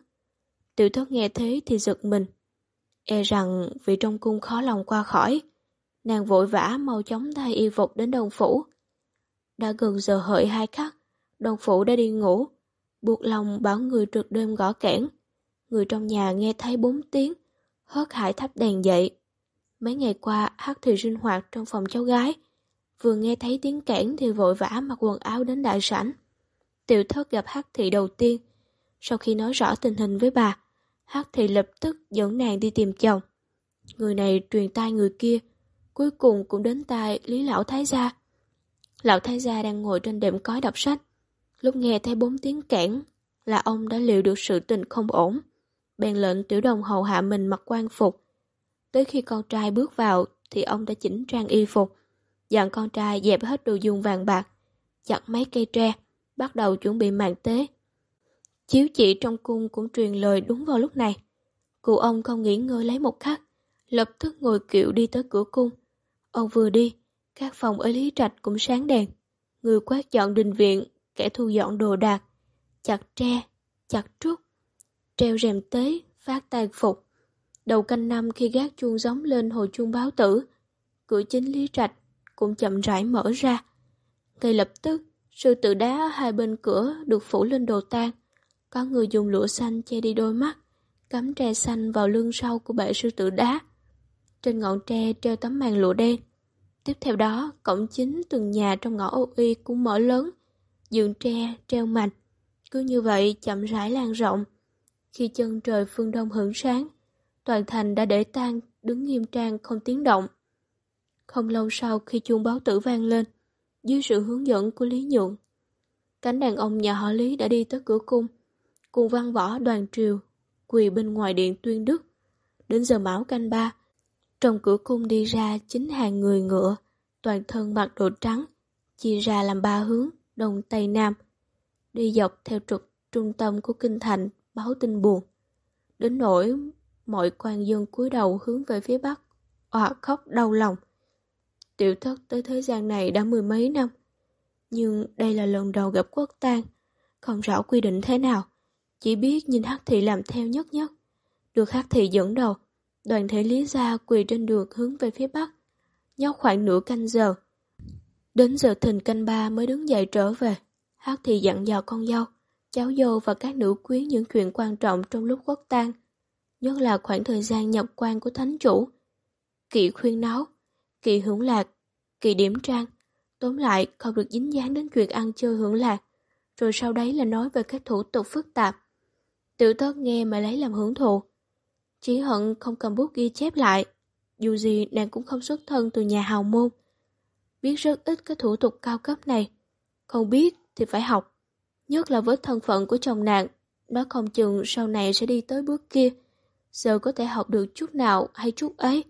Tiểu thất nghe thế thì giật mình. E rằng vì trong cung khó lòng qua khỏi, nàng vội vã mau chóng thay y phục đến đồng phủ. Đã gần giờ hợi hai khắc, đồng phủ đã đi ngủ, buộc lòng bảo người trực đêm gõ kẽn. Người trong nhà nghe thấy bốn tiếng, hớt hải thắp đèn dậy. Mấy ngày qua, Hắc thì sinh hoạt trong phòng cháu gái. Vừa nghe thấy tiếng kẽn thì vội vã mặc quần áo đến đại sảnh. Tiểu thất gặp Hắc thị đầu tiên. Sau khi nói rõ tình hình với bà, Hắc thị lập tức dẫn nàng đi tìm chồng. Người này truyền tai người kia, cuối cùng cũng đến tai Lý Lão Thái Gia. Lão Thái Gia đang ngồi trên đệm cói đọc sách. Lúc nghe thấy bốn tiếng kẽn là ông đã liệu được sự tình không ổn. Bèn lệnh tiểu đồng hầu hạ mình mặc quan phục. Tới khi con trai bước vào thì ông đã chỉnh trang y phục, dặn con trai dẹp hết đồ dùng vàng bạc, chặt mấy cây tre, bắt đầu chuẩn bị màn tế. Chiếu chỉ trong cung cũng truyền lời đúng vào lúc này. Cụ ông không nghỉ ngơi lấy một khắc, lập tức ngồi kiệu đi tới cửa cung. Ông vừa đi, các phòng ở Lý Trạch cũng sáng đèn. Người quét dọn đình viện, kẻ thu dọn đồ đạc, chặt tre, chặt trúc, treo rèm tế, phát tàn phục. Đầu canh năm khi gác chuông giống lên hồi chuông báo tử, cửa chính Lý Trạch cũng chậm rãi mở ra. Ngay lập tức, sư tử đá ở hai bên cửa được phủ lên đồ tan. Có người dùng lụa xanh che đi đôi mắt, cắm tre xanh vào lưng sau của bệ sư tử đá. Trên ngọn tre treo tấm màn lụa đen. Tiếp theo đó, cổng chính từng nhà trong ngõ ô y cũng mở lớn, giường tre, treo mạch. Cứ như vậy chậm rãi lan rộng. Khi chân trời phương đông hưởng sáng, toàn thành đã để tang đứng nghiêm trang không tiếng động. Không lâu sau khi chuông báo tử vang lên, dưới sự hướng dẫn của Lý Nhượng, cánh đàn ông nhà họ Lý đã đi tới cửa cung, cùng văn võ đoàn triều, quỳ bên ngoài điện tuyên đức. Đến giờ mão canh ba, trong cửa cung đi ra chính hàng người ngựa, toàn thân mặc đồ trắng, chia ra làm ba hướng, đông tây nam, đi dọc theo trục trung tâm của kinh thành báo tin buồn. Đến nỗi mọi quan dân cúi đầu hướng về phía bắc, òa khóc đau lòng. Tiểu thất tới thế gian này đã mười mấy năm, nhưng đây là lần đầu gặp quốc tang, không rõ quy định thế nào, chỉ biết nhìn Hắc Thị làm theo nhất nhất. Được Hắc Thị dẫn đầu, đoàn thể Lý Gia quỳ trên đường hướng về phía bắc, nhóc khoảng nửa canh giờ. Đến giờ thìn canh ba mới đứng dậy trở về, hát thị dặn dò con dâu, cháu dâu và các nữ quyến những chuyện quan trọng trong lúc quốc tang, nhất là khoảng thời gian nhập quan của thánh chủ. Kỵ khuyên náo, kỵ hưởng lạc, kỵ điểm trang, tóm lại không được dính dáng đến chuyện ăn chơi hưởng lạc, rồi sau đấy là nói về các thủ tục phức tạp. Tiểu tớt nghe mà lấy làm hưởng thụ. Chỉ hận không cầm bút ghi chép lại, dù gì nàng cũng không xuất thân từ nhà hào môn. Biết rất ít các thủ tục cao cấp này, không biết thì phải học. Nhất là với thân phận của chồng nàng, nó không chừng sau này sẽ đi tới bước kia. Giờ có thể học được chút nào hay chút ấy.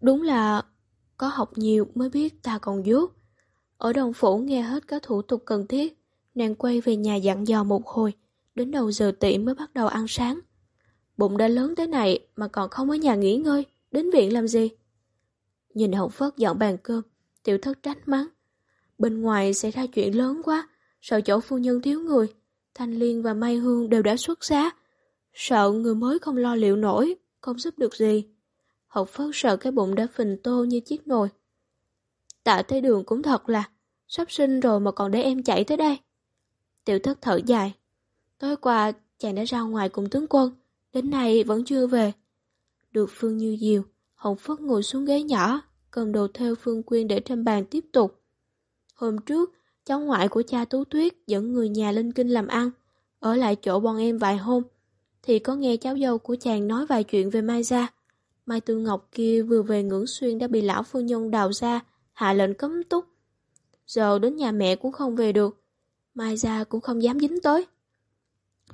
Đúng là có học nhiều mới biết ta còn dốt. Ở đồng phủ nghe hết các thủ tục cần thiết, nàng quay về nhà dặn dò một hồi, đến đầu giờ tỉ mới bắt đầu ăn sáng. Bụng đã lớn thế này mà còn không ở nhà nghỉ ngơi, đến viện làm gì? Nhìn Hậu Phất dọn bàn cơm, tiểu thất trách mắng. Bên ngoài xảy ra chuyện lớn quá, sợ chỗ phu nhân thiếu người. Thanh Liên và Mai Hương đều đã xuất giá. Sợ người mới không lo liệu nổi, không giúp được gì. Hậu Phất sợ cái bụng đã phình tô như chiếc nồi. Tạ Thế Đường cũng thật là, sắp sinh rồi mà còn để em chạy tới đây. Tiểu thất thở dài. Tối qua, chàng đã ra ngoài cùng tướng quân, đến nay vẫn chưa về. Được Phương Như Diều, Hồng Phất ngồi xuống ghế nhỏ, cầm đồ theo Phương Quyên để trên bàn tiếp tục. Hôm trước, cháu ngoại của cha Tú Tuyết dẫn người nhà lên kinh làm ăn, ở lại chỗ bọn em vài hôm, thì có nghe cháu dâu của chàng nói vài chuyện về Mai Gia. Mai Tư Ngọc kia vừa về ngưỡng xuyên đã bị lão phu nhân đào ra, hạ lệnh cấm túc. Giờ đến nhà mẹ cũng không về được, Mai Gia cũng không dám dính tới.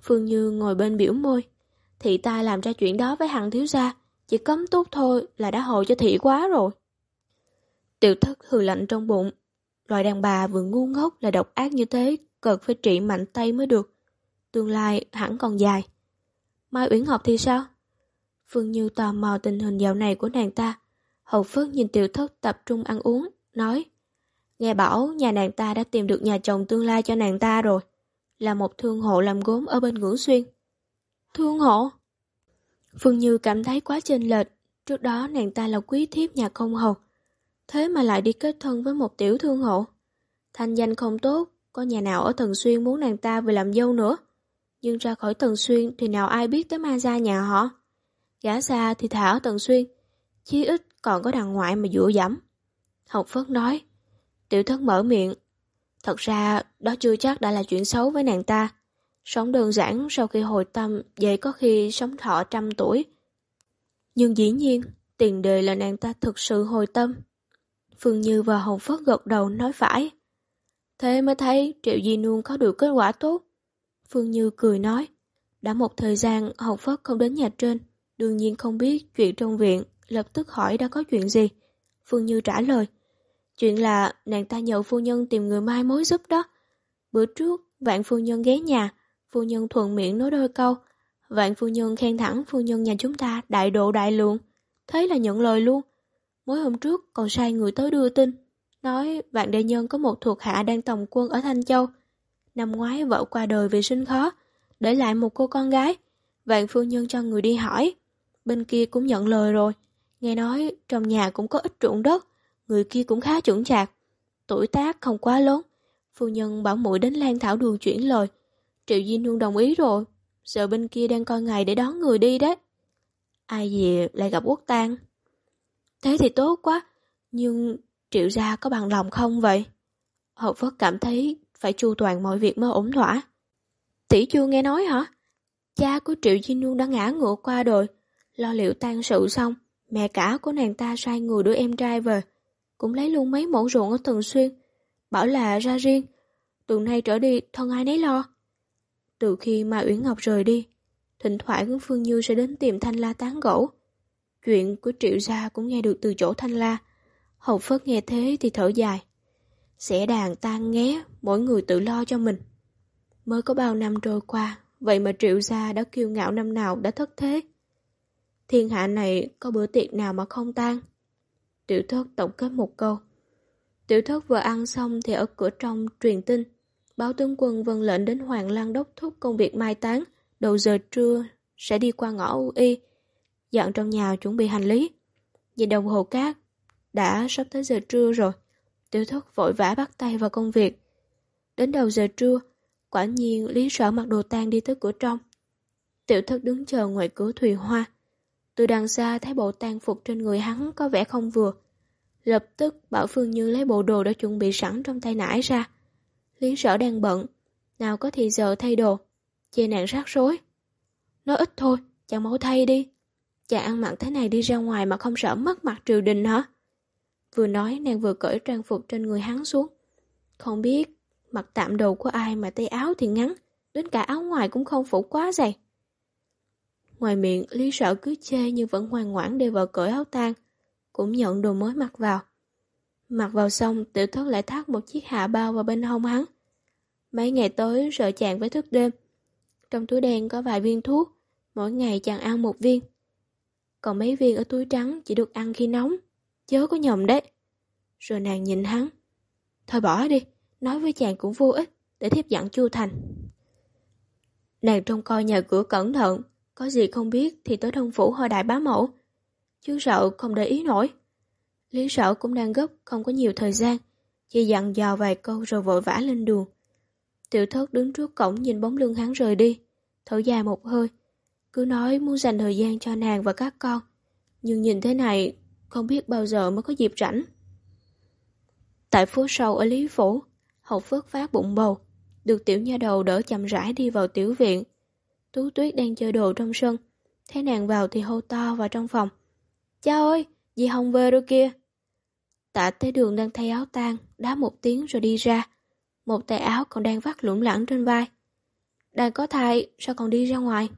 Phương Như ngồi bên biểu môi, thị ta làm ra chuyện đó với hằng thiếu gia, chỉ cấm túc thôi là đã hồi cho thị quá rồi. Tiểu thất hừ lạnh trong bụng, loại đàn bà vừa ngu ngốc là độc ác như thế, cần phải trị mạnh tay mới được. Tương lai hẳn còn dài. Mai Uyển Ngọc thì sao? Phương Như tò mò tình hình dạo này của nàng ta. Hậu Phước nhìn tiểu thất tập trung ăn uống, nói Nghe bảo nhà nàng ta đã tìm được nhà chồng tương lai cho nàng ta rồi. Là một thương hộ làm gốm ở bên ngưỡng xuyên. Thương hộ? Phương Như cảm thấy quá chênh lệch. Trước đó nàng ta là quý thiếp nhà công hầu. Thế mà lại đi kết thân với một tiểu thương hộ. Thanh danh không tốt, có nhà nào ở Thần Xuyên muốn nàng ta về làm dâu nữa. Nhưng ra khỏi Tần Xuyên thì nào ai biết tới ma gia nhà họ. Gã xa thì thả ở Tần Xuyên, chí ít còn có đàn ngoại mà dựa dẫm. Học Phất nói, tiểu thất mở miệng. Thật ra, đó chưa chắc đã là chuyện xấu với nàng ta. Sống đơn giản sau khi hồi tâm, vậy có khi sống thọ trăm tuổi. Nhưng dĩ nhiên, tiền đề là nàng ta thực sự hồi tâm. Phương Như và Hồng Phất gật đầu nói phải. Thế mới thấy Triệu Di Nương có được kết quả tốt. Phương Như cười nói, đã một thời gian Hồng Phất không đến nhà trên, đương nhiên không biết chuyện trong viện, lập tức hỏi đã có chuyện gì. Phương Như trả lời, chuyện là nàng ta nhờ phu nhân tìm người mai mối giúp đó. Bữa trước, vạn phu nhân ghé nhà, phu nhân thuận miệng nói đôi câu. Vạn phu nhân khen thẳng phu nhân nhà chúng ta đại độ đại lượng. Thế là nhận lời luôn. Mới hôm trước còn sai người tới đưa tin. Nói vạn đại nhân có một thuộc hạ đang tòng quân ở Thanh Châu. Năm ngoái vợ qua đời vì sinh khó, để lại một cô con gái. Vạn phu nhân cho người đi hỏi. Bên kia cũng nhận lời rồi. Nghe nói trong nhà cũng có ít ruộng đất, người kia cũng khá chuẩn chạc. Tuổi tác không quá lớn. Phu nhân bảo muội đến Lan Thảo đường chuyển lời. Triệu Di Nương đồng ý rồi. Giờ bên kia đang coi ngày để đón người đi đấy. Ai gì lại gặp quốc tang Thế thì tốt quá. Nhưng Triệu gia có bằng lòng không vậy? Hậu Phất cảm thấy phải chu toàn mọi việc mới ổn thỏa. Tỷ chưa nghe nói hả? Cha của Triệu Di Nương đã ngã ngựa qua đời. Lo liệu tang sự xong, mẹ cả của nàng ta sai người đưa em trai về. Cũng lấy luôn mấy mẫu ruộng ở Thường Xuyên. Bảo là ra riêng. Từ nay trở đi, thân ai nấy lo. Từ khi mà Uyển Ngọc rời đi, thỉnh thoảng Phương Như sẽ đến tìm Thanh La tán gỗ. Chuyện của Triệu Gia cũng nghe được từ chỗ Thanh La. Hậu Phất nghe thế thì thở dài. Sẽ đàn tan nghé, mỗi người tự lo cho mình. Mới có bao năm trôi qua, vậy mà Triệu Gia đã kiêu ngạo năm nào đã thất thế. Thiên hạ này có bữa tiệc nào mà không tan? Tiểu thất tổng kết một câu. Tiểu thất vừa ăn xong thì ở cửa trong truyền tin. Báo tướng quân vân lệnh đến Hoàng Lan đốc thúc công việc mai táng, đầu giờ trưa sẽ đi qua ngõ U Y. dọn trong nhà chuẩn bị hành lý. Nhìn đồng hồ cát, đã sắp tới giờ trưa rồi. Tiểu thất vội vã bắt tay vào công việc. Đến đầu giờ trưa, quả nhiên Lý Sở mặc đồ tang đi tới cửa trong. Tiểu thất đứng chờ ngoài cửa thùy hoa. Từ đằng xa thấy bộ tang phục trên người hắn có vẻ không vừa. Lập tức bảo Phương Như lấy bộ đồ đã chuẩn bị sẵn trong tay nải ra. Lý Sở đang bận, nào có thì giờ thay đồ, chê nàng rắc rối. Nói ít thôi, chàng mau thay đi. Chàng ăn mặc thế này đi ra ngoài mà không sợ mất mặt triều đình hả? Vừa nói nàng vừa cởi trang phục trên người hắn xuống. Không biết mặc tạm đồ của ai mà tay áo thì ngắn, đến cả áo ngoài cũng không phủ quá dày. Ngoài miệng, Lý sợ cứ chê nhưng vẫn ngoan ngoãn để vợ cởi áo tang, cũng nhận đồ mới mặc vào. Mặc vào xong, tiểu thất lại thắt một chiếc hạ bao vào bên hông hắn. Mấy ngày tới sợ chàng với thức đêm. Trong túi đen có vài viên thuốc, mỗi ngày chàng ăn một viên. Còn mấy viên ở túi trắng chỉ được ăn khi nóng, chớ có nhầm đấy. Rồi nàng nhìn hắn. Thôi bỏ đi, nói với chàng cũng vô ích, để thiếp dặn Chu Thành. Nàng trông coi nhà cửa cẩn thận, có gì không biết thì tới đông phủ hỏi đại bá mẫu. Chứ sợ không để ý nổi. Lý sợ cũng đang gấp, không có nhiều thời gian. Chỉ dặn dò vài câu rồi vội vã lên đường. Tiểu thất đứng trước cổng nhìn bóng lưng hắn rời đi. Thở dài một hơi. Cứ nói muốn dành thời gian cho nàng và các con. Nhưng nhìn thế này, không biết bao giờ mới có dịp rảnh. Tại phố sâu ở Lý Phủ, Hậu Phước phát bụng bầu, được tiểu nha đầu đỡ chậm rãi đi vào tiểu viện. Tú Tuyết đang chơi đồ trong sân, thấy nàng vào thì hô to vào trong phòng. Cha ơi, dì Hồng về rồi kia. Tạ Tế Đường đang thay áo tang, đá một tiếng rồi đi ra. Một tay áo còn đang vắt lủng lẳng trên vai. Đang có thai, sao còn đi ra ngoài?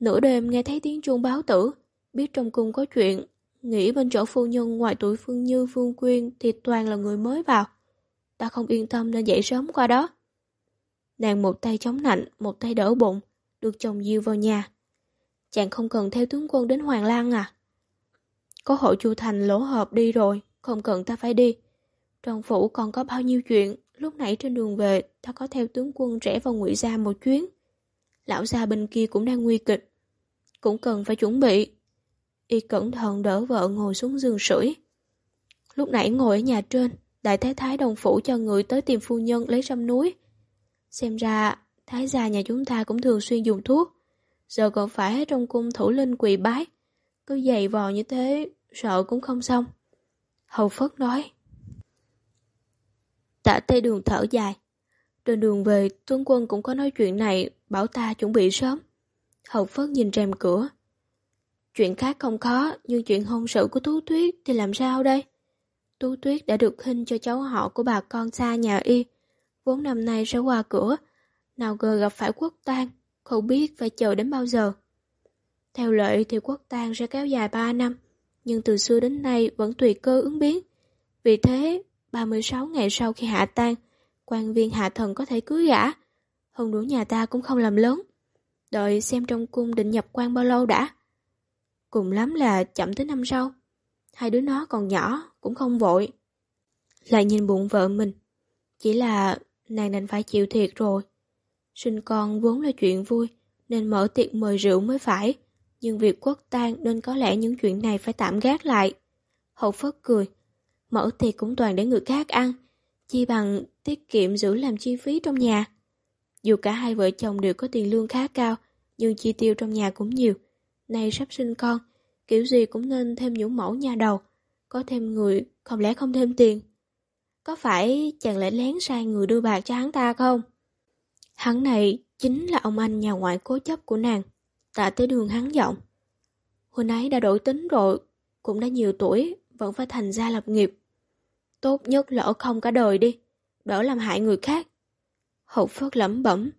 Nửa đêm nghe thấy tiếng chuông báo tử, biết trong cung có chuyện, nghĩ bên chỗ phu nhân ngoài tuổi Phương Như Phương Quyên thì toàn là người mới vào. Ta không yên tâm nên dậy sớm qua đó. Nàng một tay chống nạnh, một tay đỡ bụng, được chồng dìu vào nhà. Chàng không cần theo tướng quân đến Hoàng Lan à? Có hội chu thành lỗ hợp đi rồi, không cần ta phải đi. Trong phủ còn có bao nhiêu chuyện, lúc nãy trên đường về ta có theo tướng quân rẽ vào ngụy gia một chuyến. Lão gia bên kia cũng đang nguy kịch, cũng cần phải chuẩn bị. Y cẩn thận đỡ vợ ngồi xuống giường sưởi. Lúc nãy ngồi ở nhà trên, đại thái thái đồng phủ cho người tới tìm phu nhân lấy răm núi. Xem ra, thái gia nhà chúng ta cũng thường xuyên dùng thuốc. Giờ còn phải trong cung thủ linh quỳ bái. Cứ dày vò như thế, sợ cũng không xong. Hầu Phất nói. Tạ tây đường thở dài. Trên đường về, tuân quân cũng có nói chuyện này, bảo ta chuẩn bị sớm. Hầu Phất nhìn rèm cửa. Chuyện khác không khó, nhưng chuyện hôn sự của Tú Tuyết thì làm sao đây? Tú Tuyết đã được hình cho cháu họ của bà con xa nhà y. Vốn năm nay sẽ qua cửa, nào ngờ gặp phải quốc tang, không biết phải chờ đến bao giờ. Theo lệ thì quốc tang sẽ kéo dài 3 năm, nhưng từ xưa đến nay vẫn tùy cơ ứng biến. Vì thế, 36 ngày sau khi hạ tang, quan viên hạ thần có thể cưới gã. Hơn nữa nhà ta cũng không làm lớn. Đợi xem trong cung định nhập quan bao lâu đã. Cùng lắm là chậm tới năm sau. Hai đứa nó còn nhỏ, cũng không vội. Lại nhìn bụng vợ mình. Chỉ là nàng đành phải chịu thiệt rồi. Sinh con vốn là chuyện vui, nên mở tiệc mời rượu mới phải. Nhưng việc quốc tang nên có lẽ những chuyện này phải tạm gác lại. Hậu Phất cười. Mở tiệc cũng toàn để người khác ăn. Chi bằng tiết kiệm giữ làm chi phí trong nhà. Dù cả hai vợ chồng đều có tiền lương khá cao, nhưng chi tiêu trong nhà cũng nhiều. Nay sắp sinh con, kiểu gì cũng nên thêm nhũ mẫu nhà đầu. Có thêm người, không lẽ không thêm tiền? Có phải chàng lại lén sai người đưa bạc cho hắn ta không? Hắn này chính là ông anh nhà ngoại cố chấp của nàng. Tạ tới đường hắn giọng. Hồi nãy đã đổi tính rồi, cũng đã nhiều tuổi, vẫn phải thành gia lập nghiệp. Tốt nhất là ở không cả đời đi, đỡ làm hại người khác. Hậu phớt lẩm bẩm.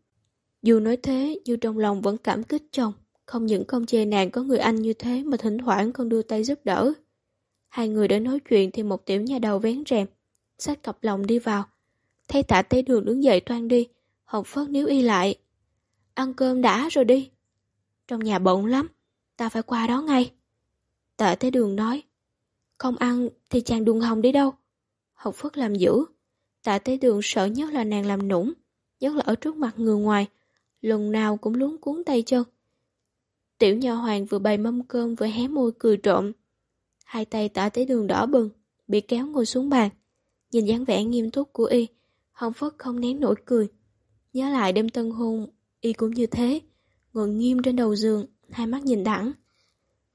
Dù nói thế, nhưng trong lòng vẫn cảm kích chồng. Không những không chê nàng có người anh như thế mà thỉnh thoảng còn đưa tay giúp đỡ. Hai người đã nói chuyện thì một tiểu nhà đầu vén rèm, sách cặp lòng đi vào. Thấy tạ tế đường đứng dậy toan đi, Hồng Phất níu y lại. Ăn cơm đã rồi đi. Trong nhà bận lắm, ta phải qua đó ngay. Tạ tế đường nói, không ăn thì chàng đùn hồng đi đâu. Hồng Phất làm dữ Tạ tế đường sợ nhất là nàng làm nũng, nhất là ở trước mặt người ngoài, lần nào cũng luống cuốn tay chân. Tiểu nhà hoàng vừa bày mâm cơm vừa hé môi cười trộm. Hai tay tả tới đường đỏ bừng, bị kéo ngồi xuống bàn. Nhìn dáng vẻ nghiêm túc của y, Hồng Phất không nén nổi cười. Nhớ lại đêm tân hôn, y cũng như thế, ngồi nghiêm trên đầu giường, hai mắt nhìn đẳng.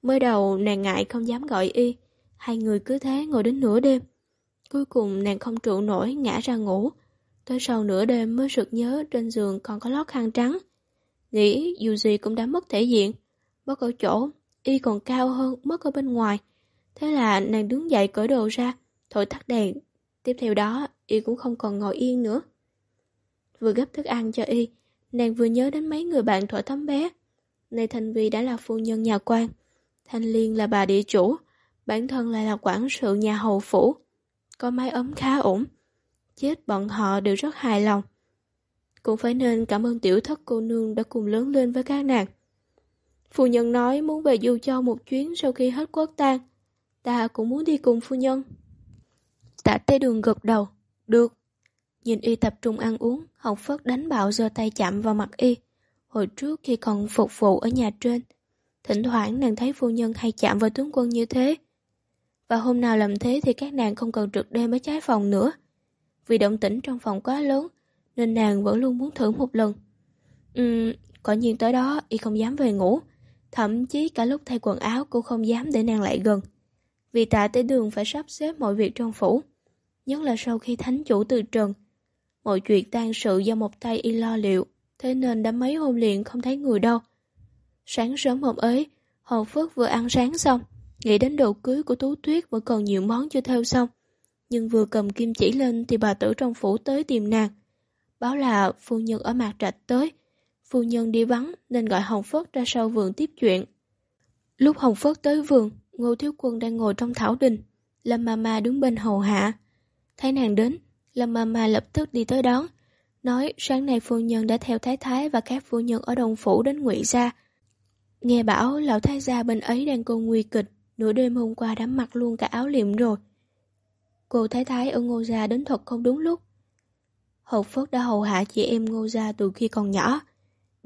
Mới đầu nàng ngại không dám gọi y, hai người cứ thế ngồi đến nửa đêm. Cuối cùng nàng không trụ nổi ngã ra ngủ. Tới sau nửa đêm mới sực nhớ trên giường còn có lót khăn trắng. Nghĩ dù gì cũng đã mất thể diện. Mất ở chỗ, y còn cao hơn mất ở bên ngoài. Thế là nàng đứng dậy cởi đồ ra, thổi tắt đèn. Tiếp theo đó, y cũng không còn ngồi yên nữa. Vừa gấp thức ăn cho y, nàng vừa nhớ đến mấy người bạn thuở thấm bé. Này Thanh Vi đã là phu nhân nhà quan, Thanh Liên là bà địa chủ, bản thân lại là quản sự nhà hầu phủ. Có mái ấm khá ổn. Chết bọn họ đều rất hài lòng. Cũng phải nên cảm ơn tiểu thất cô nương đã cùng lớn lên với các nàng. Phu nhân nói muốn về Du Châu một chuyến sau khi hết quốc tang. Ta cũng muốn đi cùng phu nhân. Tạ tê đường gật đầu. Được. Nhìn y tập trung ăn uống, Học Phất đánh bạo giơ tay chạm vào mặt y. Hồi trước khi còn phục vụ ở nhà trên, thỉnh thoảng nàng thấy phu nhân hay chạm vào tướng quân như thế. Và hôm nào làm thế thì các nàng không cần trực đêm ở trái phòng nữa. Vì động tĩnh trong phòng quá lớn, nên nàng vẫn luôn muốn thử một lần. Ừm, quả nhiên tới đó y không dám về ngủ. Thậm chí cả lúc thay quần áo cũng không dám để nàng lại gần. Vì tạ tới đường phải sắp xếp mọi việc trong phủ. Nhất là sau khi thánh chủ từ trần. Mọi chuyện tan sự do một tay y lo liệu, thế nên đã mấy hôm liền không thấy người đâu. Sáng sớm hôm ấy, Hồ Phước vừa ăn sáng xong, nghĩ đến đồ cưới của Tú Tuyết vẫn còn nhiều món chưa theo xong. Nhưng vừa cầm kim chỉ lên thì bà tử trong phủ tới tìm nàng. Báo là phu nhân ở mặt trạch tới. Phu nhân đi vắng nên gọi Hồng Phất ra sau vườn tiếp chuyện. Lúc Hồng Phất tới vườn, Ngô Thiếu Quân đang ngồi trong thảo đình. Lâm Mama đứng bên hầu hạ. Thấy nàng đến, Lâm Mama lập tức đi tới đón. Nói sáng nay phu nhân đã theo Thái Thái và các phu nhân ở Đông Phủ đến ngụy Gia. Nghe bảo lão thái gia bên ấy đang cô nguy kịch, nửa đêm hôm qua đã mặc luôn cả áo liệm rồi. Cô Thái Thái ở Ngô Gia đến thật không đúng lúc. Hậu Phất đã hầu hạ chị em Ngô Gia từ khi còn nhỏ,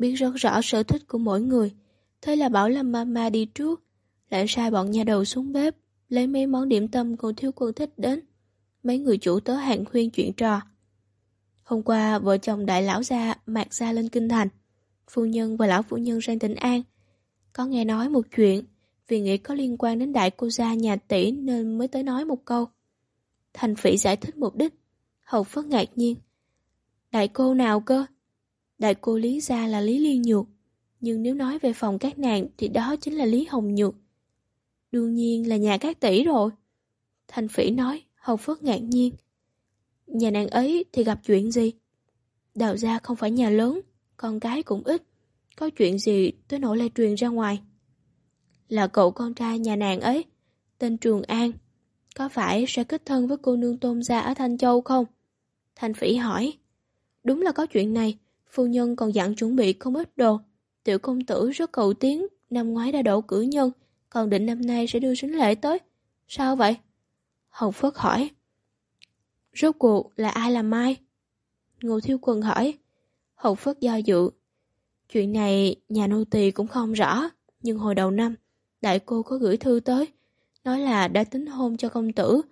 biết rất rõ sở thích của mỗi người. Thế là bảo Lâm Mama đi trước, lại sai bọn nhà đầu xuống bếp, lấy mấy món điểm tâm cô thiếu quân thích đến. Mấy người chủ tớ hàng khuyên chuyện trò. Hôm qua, vợ chồng đại lão gia mạc ra lên kinh thành. Phu nhân và lão phu nhân sang tỉnh An. Có nghe nói một chuyện, vì nghĩ có liên quan đến đại cô gia nhà tỷ nên mới tới nói một câu. Thành phỉ giải thích mục đích. Hậu phất ngạc nhiên. Đại cô nào cơ? Đại cô Lý Gia là Lý Liên Nhược. Nhưng nếu nói về phòng các nàng thì đó chính là Lý Hồng Nhược. Đương nhiên là nhà các tỷ rồi. Thành phỉ nói, Hồng Phước ngạc nhiên. Nhà nàng ấy thì gặp chuyện gì? Đào gia không phải nhà lớn, con cái cũng ít. Có chuyện gì tới nỗi lại truyền ra ngoài? Là cậu con trai nhà nàng ấy, tên Trường An. Có phải sẽ kết thân với cô nương tôn gia ở Thanh Châu không? Thanh Phỉ hỏi. Đúng là có chuyện này, phu nhân còn dặn chuẩn bị không ít đồ. Tiểu công tử rất cầu tiến, năm ngoái đã đổ cử nhân, còn định năm nay sẽ đưa sính lễ tới. Sao vậy? Hồng Phất hỏi. Rốt cuộc là ai làm mai? Ngô Thiếu Quân hỏi. Hồng Phất do dự. Chuyện này nhà nô tỳ cũng không rõ, nhưng hồi đầu năm, đại cô có gửi thư tới, nói là đã tính hôn cho công tử.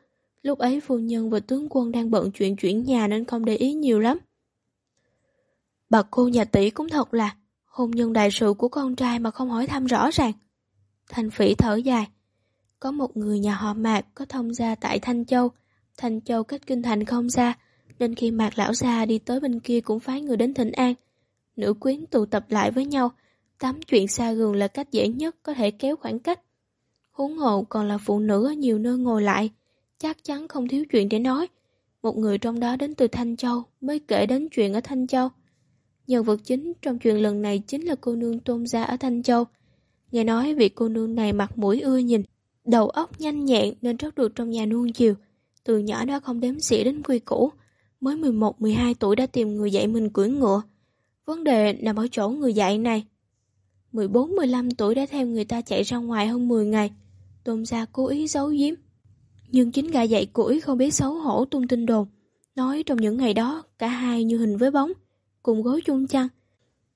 Lúc ấy phu nhân và tướng quân đang bận chuyện chuyển nhà nên không để ý nhiều lắm. Bà cô nhà tỷ cũng thật là hôn nhân đại sự của con trai mà không hỏi thăm rõ ràng. Thành phỉ thở dài. Có một người nhà họ Mạc có thông gia tại Thanh Châu. Thanh Châu cách kinh thành không xa, nên khi Mạc lão gia đi tới bên kia cũng phái người đến thịnh an. Nữ quyến tụ tập lại với nhau, tám chuyện xa gần là cách dễ nhất có thể kéo khoảng cách. Huống hộ còn là phụ nữ ở nhiều nơi ngồi lại, chắc chắn không thiếu chuyện để nói. Một người trong đó đến từ Thanh Châu mới kể đến chuyện ở Thanh Châu. Nhân vật chính trong chuyện lần này chính là cô nương tôn gia ở Thanh Châu. Nghe nói vị cô nương này mặt mũi ưa nhìn, đầu óc nhanh nhẹn nên rất được trong nhà nuông chiều. Từ nhỏ đã không đếm xỉa đến quy củ, mới 11-12 tuổi đã tìm người dạy mình cưỡi ngựa. Vấn đề nằm ở chỗ người dạy này. 14-15 tuổi đã theo người ta chạy ra ngoài hơn 10 ngày, tôn gia cố ý giấu giếm. Nhưng chính gã dạy củi không biết xấu hổ tung tin đồn, nói trong những ngày đó cả hai như hình với bóng cùng gối chung chăn.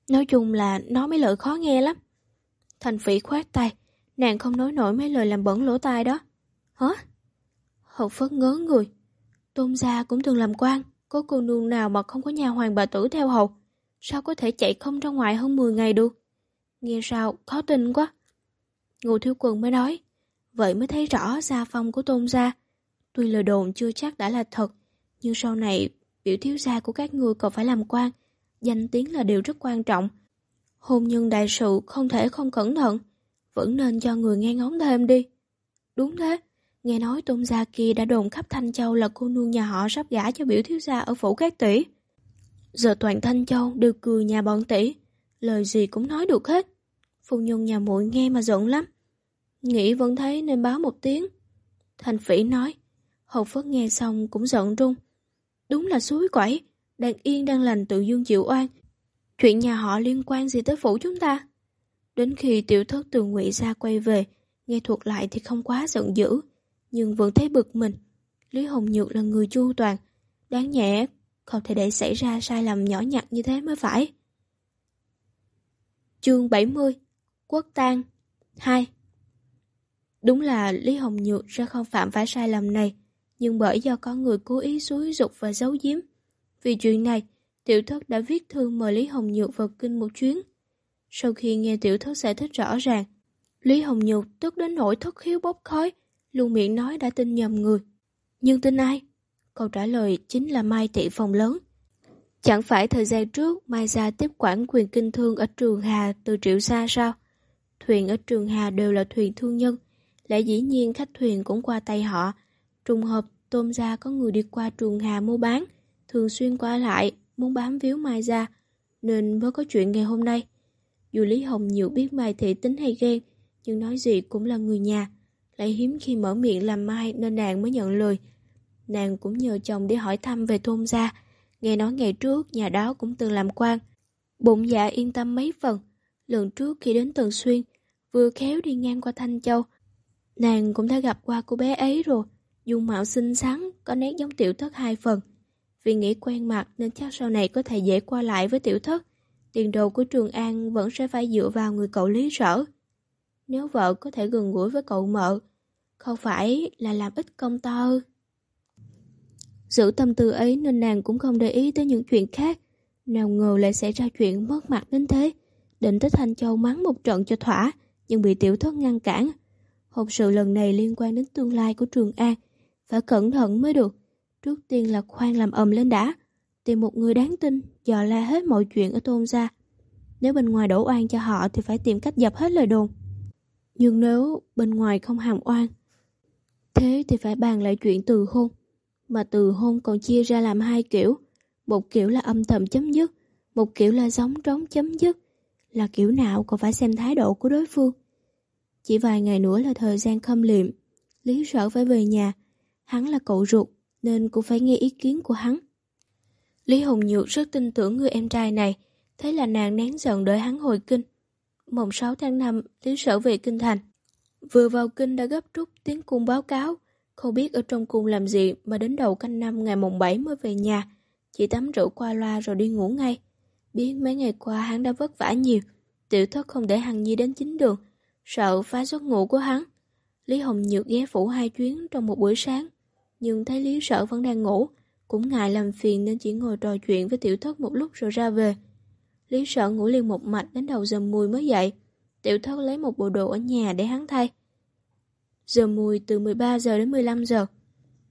Nói chung là nói mấy lời khó nghe lắm. Thành phỉ khoát tay, nàng không nói nổi mấy lời làm bẩn lỗ tai đó. Hả? Hậu phất ngớ người. Tôn gia cũng từng làm quan, có cô nương nào mà không có nhà hoàng bà tử theo hầu. Sao có thể chạy không ra ngoài hơn 10 ngày được? Nghe sao, khó tin quá. Ngô Thiếu Quần mới nói, vậy mới thấy rõ gia phong của tôn gia. Tuy lời đồn chưa chắc đã là thật, nhưng sau này biểu thiếu gia của các người còn phải làm quan, danh tiếng là điều rất quan trọng. Hôn nhân đại sự không thể không cẩn thận, vẫn nên cho người nghe ngóng thêm đi. Đúng thế, nghe nói tôn gia kia đã đồn khắp Thanh Châu là cô nương nhà họ sắp gả cho biểu thiếu gia ở phủ các tỷ. Giờ toàn Thanh Châu đều cười nhà bọn tỷ, lời gì cũng nói được hết. Phu nhân nhà muội nghe mà giận lắm. Nghĩ vẫn thấy nên báo một tiếng. Thành phỉ nói, Hầu Phất nghe xong cũng giận rung Đúng là suối quẩy, đang yên đang lành tự dương chịu oan. Chuyện nhà họ liên quan gì tới phủ chúng ta? Đến khi tiểu thất từ ngụy ra quay về, nghe thuộc lại thì không quá giận dữ, nhưng vẫn thấy bực mình. Lý Hồng Nhược là người chu toàn, đáng nhẽ không thể để xảy ra sai lầm nhỏ nhặt như thế mới phải. Chương 70 Quốc tang 2 Đúng là Lý Hồng Nhược sẽ không phạm phải sai lầm này, nhưng bởi do có người cố ý xúi dục và giấu giếm. Vì chuyện này, tiểu thất đã viết thư mời Lý Hồng Nhược vào kinh một chuyến. Sau khi nghe tiểu thất giải thích rõ ràng, Lý Hồng Nhược tức đến nỗi thất khiếu bốc khói, luôn miệng nói đã tin nhầm người. Nhưng tin ai? Câu trả lời chính là Mai Thị Phòng Lớn. Chẳng phải thời gian trước Mai Gia tiếp quản quyền kinh thương ở Trường Hà từ Triệu Sa sao? Thuyền ở Trường Hà đều là thuyền thương nhân, lẽ dĩ nhiên khách thuyền cũng qua tay họ. Trùng hợp Tôm Gia có người đi qua Trường Hà mua bán, thường xuyên qua lại, muốn bám víu Mai ra nên mới có chuyện ngày hôm nay. Dù Lý Hồng nhiều biết Mai Thị tính hay ghen, nhưng nói gì cũng là người nhà. Lại hiếm khi mở miệng làm Mai nên nàng mới nhận lời. Nàng cũng nhờ chồng đi hỏi thăm về thôn gia. Nghe nói ngày trước nhà đó cũng từng làm quan. Bụng dạ yên tâm mấy phần. Lần trước khi đến Tần Xuyên, vừa khéo đi ngang qua Thanh Châu. Nàng cũng đã gặp qua cô bé ấy rồi. Dung mạo xinh xắn, có nét giống tiểu thất hai phần. Vì nghĩ quen mặt nên chắc sau này có thể dễ qua lại với tiểu thất. Tiền đồ của Trường An vẫn sẽ phải dựa vào người cậu lý sở. Nếu vợ có thể gần gũi với cậu mợ, không phải là làm ít công to Giữ tâm tư ấy nên nàng cũng không để ý tới những chuyện khác. Nào ngờ lại xảy ra chuyện mất mặt đến thế. Định tới Thanh Châu mắng một trận cho thỏa, nhưng bị tiểu thất ngăn cản. Hộp sự lần này liên quan đến tương lai của Trường An. Phải cẩn thận mới được. Trước tiên là khoan làm ầm lên đã. Tìm một người đáng tin, dò la hết mọi chuyện ở tôn gia. Nếu bên ngoài đổ oan cho họ thì phải tìm cách dập hết lời đồn. Nhưng nếu bên ngoài không hàm oan, thế thì phải bàn lại chuyện từ hôn. Mà từ hôn còn chia ra làm hai kiểu. Một kiểu là âm thầm chấm dứt, một kiểu là giống trống chấm dứt. Là kiểu nào còn phải xem thái độ của đối phương. Chỉ vài ngày nữa là thời gian khâm liệm. Lý sở phải về nhà. Hắn là cậu ruột, nên cũng phải nghe ý kiến của hắn. Lý Hồng Nhược rất tin tưởng người em trai này, thế là nàng nén giận đợi hắn hồi kinh. Mùng 6 tháng 5, Lý Sở về kinh thành. Vừa vào kinh đã gấp rút tiến cung báo cáo, không biết ở trong cung làm gì mà đến đầu canh năm ngày mùng 7 mới về nhà, chỉ tắm rượu qua loa rồi đi ngủ ngay. Biết mấy ngày qua hắn đã vất vả nhiều, tiểu thất không để Hằng Nhi đến chính đường, sợ phá giấc ngủ của hắn. Lý Hồng Nhược ghé phủ hai chuyến trong một buổi sáng, nhưng thấy Lý Sở vẫn đang ngủ, cũng ngại làm phiền nên chỉ ngồi trò chuyện với tiểu thất một lúc rồi ra về. Lý Sở ngủ liền một mạch đến đầu giờ mùi mới dậy, tiểu thất lấy một bộ đồ ở nhà để hắn thay. Giờ mùi từ 13 giờ đến 15 giờ.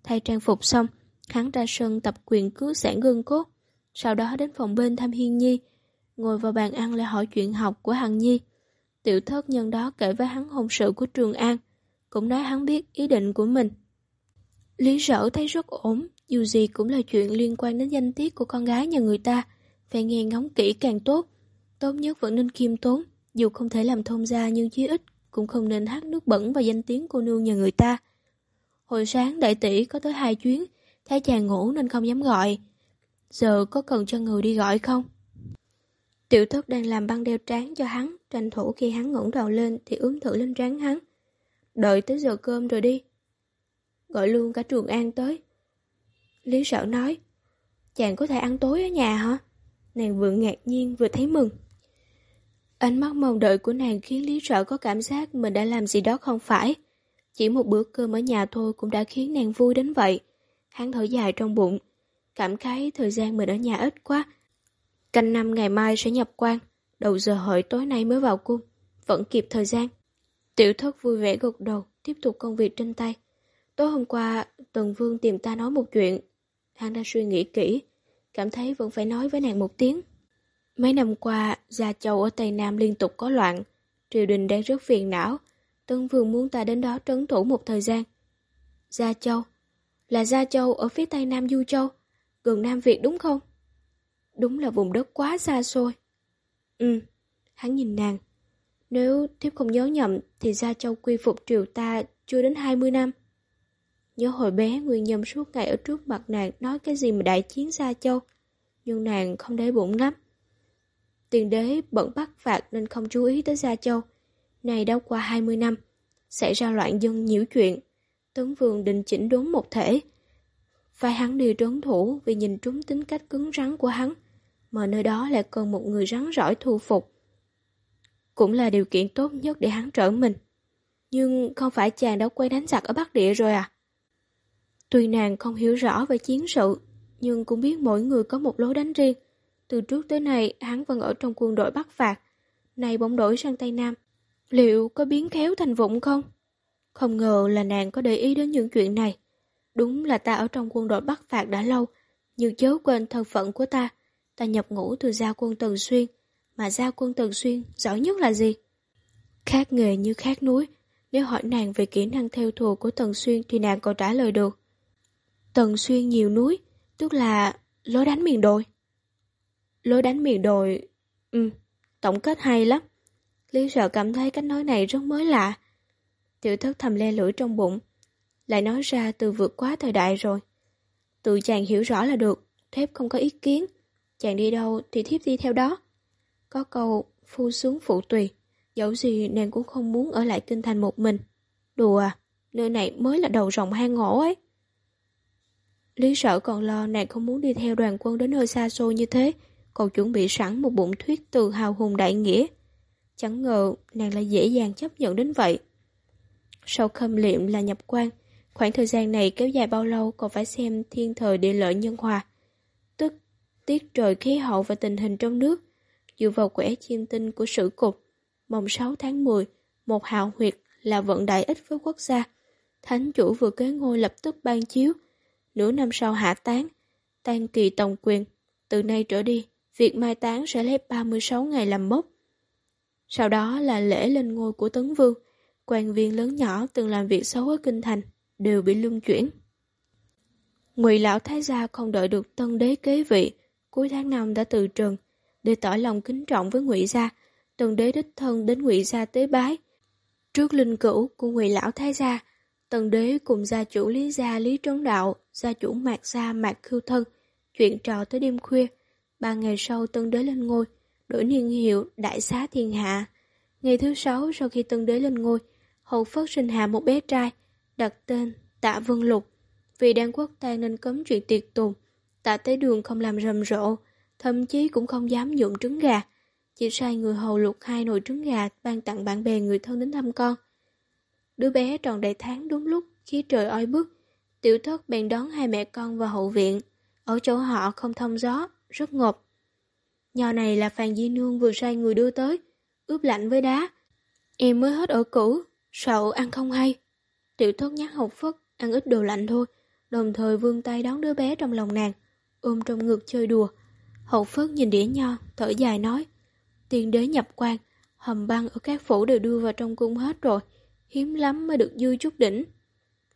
Thay trang phục xong, hắn ra sân tập quyền cứu sản gương cốt, sau đó đến phòng bên thăm Hiên Nhi, ngồi vào bàn ăn lại hỏi chuyện học của Hằng Nhi. Tiểu thất nhân đó kể với hắn hôn sự của Trường An, cũng nói hắn biết ý định của mình. Lý sở thấy rất ổn, dù gì cũng là chuyện liên quan đến danh tiết của con gái nhà người ta, phải nghe ngóng kỹ càng tốt. Tốt nhất vẫn nên khiêm tốn, dù không thể làm thông gia nhưng chí ít cũng không nên hát nước bẩn vào danh tiếng cô nương nhà người ta. Hồi sáng đại tỷ có tới hai chuyến, thấy chàng ngủ nên không dám gọi. Giờ có cần cho người đi gọi không? Tiểu thất đang làm băng đeo trán cho hắn, tranh thủ khi hắn ngẩng đầu lên thì ướm thử lên trán hắn. Đợi tới giờ cơm rồi đi. Gọi luôn cả trường an tới. Lý sợ nói, chàng có thể ăn tối ở nhà hả? Nàng vừa ngạc nhiên vừa thấy mừng. Ánh mắt mong đợi của nàng khiến Lý Sợ có cảm giác mình đã làm gì đó không phải. Chỉ một bữa cơm ở nhà thôi cũng đã khiến nàng vui đến vậy. Hắn thở dài trong bụng, cảm khái thời gian mình ở nhà ít quá. Canh năm ngày mai sẽ nhập quan, đầu giờ hợi tối nay mới vào cung, vẫn kịp thời gian. Tiểu thất vui vẻ gật đầu, tiếp tục công việc trên tay. Tối hôm qua, Tần Vương tìm ta nói một chuyện. Hắn đã suy nghĩ kỹ, cảm thấy vẫn phải nói với nàng một tiếng. Mấy năm qua, Gia Châu ở Tây Nam liên tục có loạn, triều đình đang rất phiền não. Tân Vương muốn ta đến đó trấn thủ một thời gian. Gia Châu, là Gia Châu ở phía Tây Nam Du Châu, gần Nam Việt đúng không? Đúng là vùng đất quá xa xôi. Ừ, hắn nhìn nàng. Nếu thiếp không nhớ nhầm thì Gia Châu quy phục triều ta chưa đến 20 năm. Nhớ hồi bé Nguyên Nhâm suốt ngày ở trước mặt nàng nói cái gì mà đại chiến Gia Châu, nhưng nàng không để bụng lắm. Tiền đế bận bắt phạt nên không chú ý tới Gia Châu. Này đã qua 20 năm, xảy ra loạn dân nhiễu chuyện. Tấn Vương định chỉnh đốn một thể. Phải hắn đi trốn thủ vì nhìn trúng tính cách cứng rắn của hắn, mà nơi đó lại cần một người rắn rỏi thu phục. Cũng là điều kiện tốt nhất để hắn trở mình. Nhưng không phải chàng đã quay đánh giặc ở Bắc Địa rồi à? Tuy nàng không hiểu rõ về chiến sự, nhưng cũng biết mỗi người có một lối đánh riêng. Từ trước tới nay, hắn vẫn ở trong quân đội Bắc Phạt. nay bỗng đổi sang Tây Nam. Liệu có biến khéo thành vụng không? Không ngờ là nàng có để ý đến những chuyện này. Đúng là ta ở trong quân đội Bắc Phạt đã lâu, nhưng chớ quên thân phận của ta. Ta nhập ngũ từ gia quân Tần Xuyên, mà gia quân Tần Xuyên giỏi nhất là gì? Khác nghề như khác núi, nếu hỏi nàng về kỹ năng theo thùa của Tần Xuyên thì nàng còn trả lời được. Tần Xuyên nhiều núi, tức là lối đánh miền đồi. Lối đánh miền đồi... Ừ, tổng kết hay lắm. Lý sợ cảm thấy cách nói này rất mới lạ. Tiểu thất thầm le lưỡi trong bụng. Lại nói ra từ vượt quá thời đại rồi. Tự chàng hiểu rõ là được, thép không có ý kiến. Chàng đi đâu thì thiếp đi theo đó. Có câu phu xuống phụ tùy, dẫu gì nàng cũng không muốn ở lại kinh thành một mình. Đùa à, nơi này mới là đầu rồng hang ngổ ấy. Lý sở còn lo nàng không muốn đi theo đoàn quân đến nơi xa xôi như thế, còn chuẩn bị sẵn một bụng thuyết từ hào hùng đại nghĩa. Chẳng ngờ nàng lại dễ dàng chấp nhận đến vậy. Sau khâm liệm là nhập quan, khoảng thời gian này kéo dài bao lâu còn phải xem thiên thời địa lợi nhân hòa. Tức tiết trời khí hậu và tình hình trong nước, dựa vào quẻ chiêm tinh của sử cục. Mồng 6 tháng 10, một hào huyệt là vận đại ích với quốc gia. Thánh chủ vừa kế ngôi lập tức ban chiếu, nửa năm sau hạ tán, tan kỳ tổng quyền. Từ nay trở đi, việc mai táng sẽ lấy 36 ngày làm mốc. Sau đó là lễ lên ngôi của Tấn Vương, quan viên lớn nhỏ từng làm việc xấu ở Kinh Thành, đều bị luân chuyển. Ngụy lão thái gia không đợi được tân đế kế vị, cuối tháng năm đã từ trần, để tỏ lòng kính trọng với Ngụy gia, tân đế đích thân đến Ngụy gia tế bái. Trước linh cữu của Ngụy lão thái gia, tần đế cùng gia chủ Lý gia Lý Trấn Đạo, gia chủ Mạc gia Mạc Khưu Thân, chuyện trò tới đêm khuya. Ba ngày sau tân đế lên ngôi, đổi niên hiệu Đại xá thiên hạ. Ngày thứ sáu sau khi tân đế lên ngôi, hậu phất sinh hạ một bé trai, đặt tên Tạ Vân Lục. Vì đang quốc tang nên cấm chuyện tiệc tùng, Tạ Tế Đường không làm rầm rộ, thậm chí cũng không dám dụng trứng gà. Chỉ sai người hầu lục hai nồi trứng gà ban tặng bạn bè người thân đến thăm con. Đứa bé tròn đầy tháng đúng lúc khi trời oi bức, tiểu thất bèn đón hai mẹ con vào hậu viện. Ở chỗ họ không thông gió, rất ngột. Nho này là Phàn Di Nương vừa sai người đưa tới, ướp lạnh với đá. Em mới hết ở cũ, sợ ăn không hay. Tiểu thất nhắc học phất, ăn ít đồ lạnh thôi, đồng thời vươn tay đón đứa bé trong lòng nàng, ôm trong ngực chơi đùa. Hậu phất nhìn đĩa nho, thở dài nói, tiền đế nhập quan, hầm băng ở các phủ đều đưa vào trong cung hết rồi, hiếm lắm mới được dư chút đỉnh.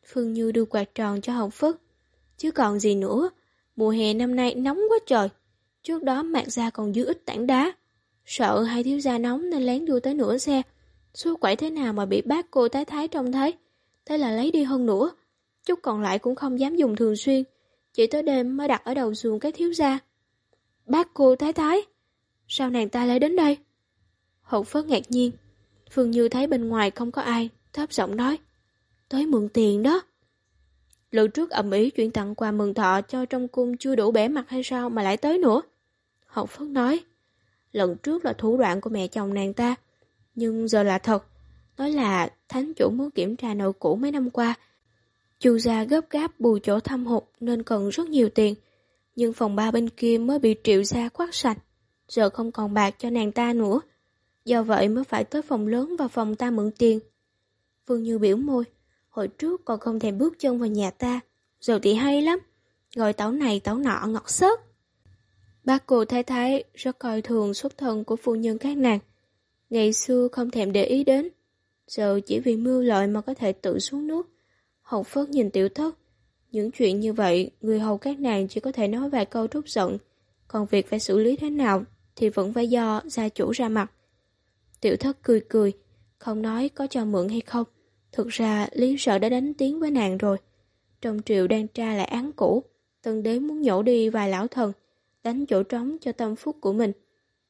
Phương Như đưa quạt tròn cho Hồng phất, chứ còn gì nữa, mùa hè năm nay nóng quá trời. Trước đó mạng ra còn dư ít tảng đá. Sợ hai thiếu gia nóng nên lén đưa tới nửa xe. Số quẩy thế nào mà bị bác cô tái thái trông thấy. Thế là lấy đi hơn nữa. Chút còn lại cũng không dám dùng thường xuyên. Chỉ tới đêm mới đặt ở đầu xuồng cái thiếu gia. Bác cô thái thái. Sao nàng ta lại đến đây? Hậu phớt ngạc nhiên. Phương Như thấy bên ngoài không có ai. Thấp giọng nói. Tới mượn tiền đó. Lần trước ẩm ý chuyện tặng quà mừng thọ cho trong cung chưa đủ bẻ mặt hay sao mà lại tới nữa? Hậu Phất nói, lần trước là thủ đoạn của mẹ chồng nàng ta, nhưng giờ là thật. Nói là thánh chủ muốn kiểm tra nợ cũ mấy năm qua. Chu gia gấp gáp bù chỗ thâm hụt nên cần rất nhiều tiền, nhưng phòng ba bên kia mới bị triệu gia quát sạch, giờ không còn bạc cho nàng ta nữa. Do vậy mới phải tới phòng lớn và phòng ta mượn tiền. Phương Như biểu môi, hồi trước còn không thèm bước chân vào nhà ta, giờ thì hay lắm, gọi táo này táo nọ ngọt sớt. Bác cô thái thái rất coi thường xuất thân của phu nhân các nàng. Ngày xưa không thèm để ý đến, giờ chỉ vì mưu lợi mà có thể tự xuống nước. Hậu Phất nhìn tiểu thất, những chuyện như vậy, người hầu các nàng chỉ có thể nói vài câu trút giận, còn việc phải xử lý thế nào thì vẫn phải do gia chủ ra mặt. Tiểu thất cười cười, không nói có cho mượn hay không. Thực ra Lý sợ đã đánh tiếng với nàng rồi. Trong triều đang tra lại án cũ, tân đế muốn nhổ đi vài lão thần, đánh chỗ trống cho tâm phúc của mình.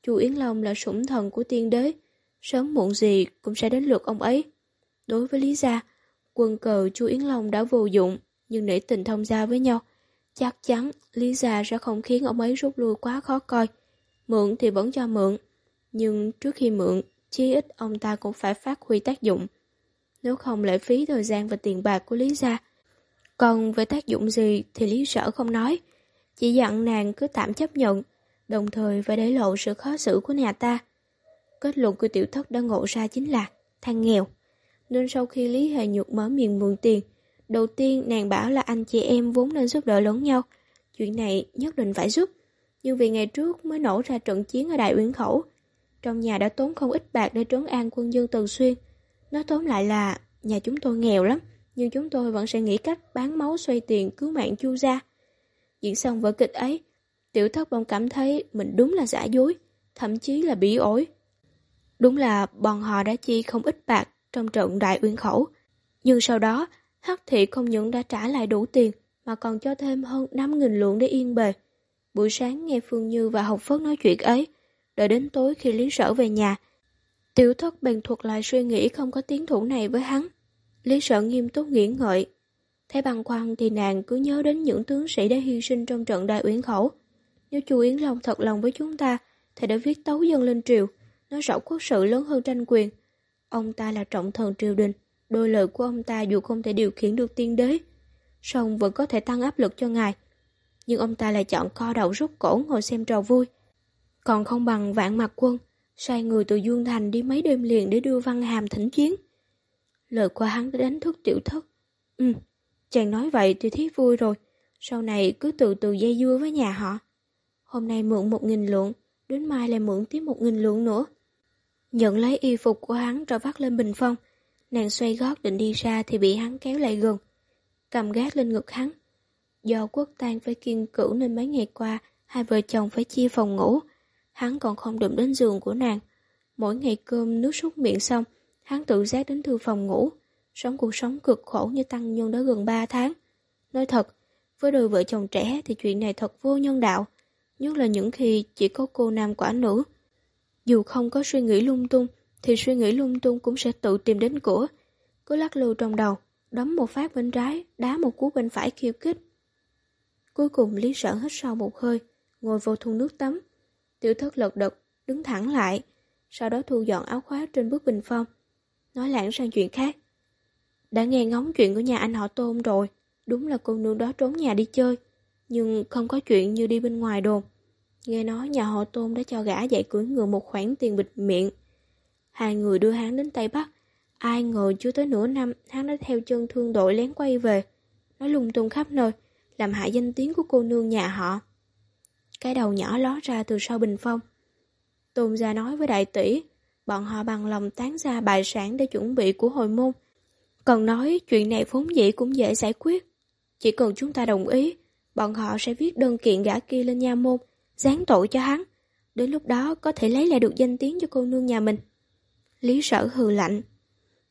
Chu Yến Long là sủng thần của tiên đế, sớm muộn gì cũng sẽ đến lượt ông ấy. Đối với Lý gia, quân cờ Chu Yến Long đã vô dụng, nhưng nể tình thông gia với nhau, chắc chắn Lý gia sẽ không khiến ông ấy rút lui quá khó coi. Mượn thì vẫn cho mượn, nhưng trước khi mượn, chí ít ông ta cũng phải phát huy tác dụng. Nếu không lại phí thời gian và tiền bạc của Lý gia. Còn về tác dụng gì thì Lý sở không nói, chỉ dặn nàng cứ tạm chấp nhận, đồng thời phải để lộ sự khó xử của nhà ta. Kết luận của tiểu thất đã ngộ ra chính là thằng nghèo. Nên sau khi Lý Hề Nhược mở miệng mượn tiền, đầu tiên nàng bảo là anh chị em vốn nên giúp đỡ lẫn nhau. Chuyện này nhất định phải giúp. Nhưng vì ngày trước mới nổ ra trận chiến ở Đại Uyển Khẩu, trong nhà đã tốn không ít bạc để trấn an quân dân Tần Xuyên. Nói tóm lại là nhà chúng tôi nghèo lắm, nhưng chúng tôi vẫn sẽ nghĩ cách bán máu xoay tiền cứu mạng chu gia. Diễn xong vở kịch ấy, tiểu thất bỗng cảm thấy mình đúng là giả dối, thậm chí là bị ổi. Đúng là bọn họ đã chi không ít bạc trong trận đại uyên khẩu. Nhưng sau đó, Hắc Thị không những đã trả lại đủ tiền, mà còn cho thêm hơn 5.000 lượng để yên bề. Buổi sáng nghe Phương Như và Học Phất nói chuyện ấy, đợi đến tối khi Lý Sở về nhà. Tiểu thất bèn thuật lại suy nghĩ không có tiến thủ này với hắn. Lý sợ nghiêm túc nghĩ ngợi, Thấy băng khoăn thì nàng cứ nhớ đến những tướng sĩ đã hy sinh trong trận đại uyển khẩu. Nếu chu Yến Long thật lòng với chúng ta, thì đã viết tấu dân lên triều, nói rõ quốc sự lớn hơn tranh quyền. Ông ta là trọng thần triều đình, đôi lời của ông ta dù không thể điều khiển được tiên đế, song vẫn có thể tăng áp lực cho ngài. Nhưng ông ta lại chọn co đầu rút cổ ngồi xem trò vui. Còn không bằng vạn mặt quân, sai người từ Dương Thành đi mấy đêm liền để đưa văn hàm thỉnh chiến. Lời qua hắn đã đánh thức tiểu thất. Ừ, Chàng nói vậy thì thấy vui rồi, sau này cứ từ từ dây dưa với nhà họ. Hôm nay mượn một nghìn lượng, đến mai lại mượn tiếp một nghìn lượng nữa. Nhận lấy y phục của hắn rồi vắt lên bình phong, nàng xoay gót định đi ra thì bị hắn kéo lại gần, cầm gác lên ngực hắn. Do quốc tang phải kiên cử nên mấy ngày qua, hai vợ chồng phải chia phòng ngủ, hắn còn không đụng đến giường của nàng. Mỗi ngày cơm nước súc miệng xong, hắn tự giác đến thư phòng ngủ, sống cuộc sống cực khổ như tăng nhân đó gần 3 tháng. Nói thật, với đôi vợ chồng trẻ thì chuyện này thật vô nhân đạo, nhất là những khi chỉ có cô nam quả nữ. Dù không có suy nghĩ lung tung, thì suy nghĩ lung tung cũng sẽ tự tìm đến cửa. Cứ lắc lư trong đầu, đấm một phát bên trái, đá một cú bên phải khiêu kích. Cuối cùng Lý sợ hít sâu một hơi, ngồi vô thùng nước tắm. Tiểu thất lật đật, đứng thẳng lại, sau đó thu dọn áo khoác trên bức bình phong. Nói lãng sang chuyện khác. Đã nghe ngóng chuyện của nhà anh họ Tôn rồi, đúng là cô nương đó trốn nhà đi chơi, nhưng không có chuyện như đi bên ngoài đồn. Nghe nói nhà họ Tôn đã cho gã dạy cưỡi ngựa một khoản tiền bịt miệng. Hai người đưa hắn đến Tây Bắc, ai ngờ chưa tới nửa năm hắn đã theo chân thương đội lén quay về, nói lung tung khắp nơi, làm hại danh tiếng của cô nương nhà họ. Cái đầu nhỏ ló ra từ sau bình phong. Tôn gia nói với đại tỷ, bọn họ bằng lòng tán ra bài sản để chuẩn bị của hồi môn, còn nói chuyện này vốn dĩ cũng dễ giải quyết. Chỉ cần chúng ta đồng ý, bọn họ sẽ viết đơn kiện gã kia lên nha môn, gián tội cho hắn. Đến lúc đó có thể lấy lại được danh tiếng cho cô nương nhà mình. Lý sở hừ lạnh.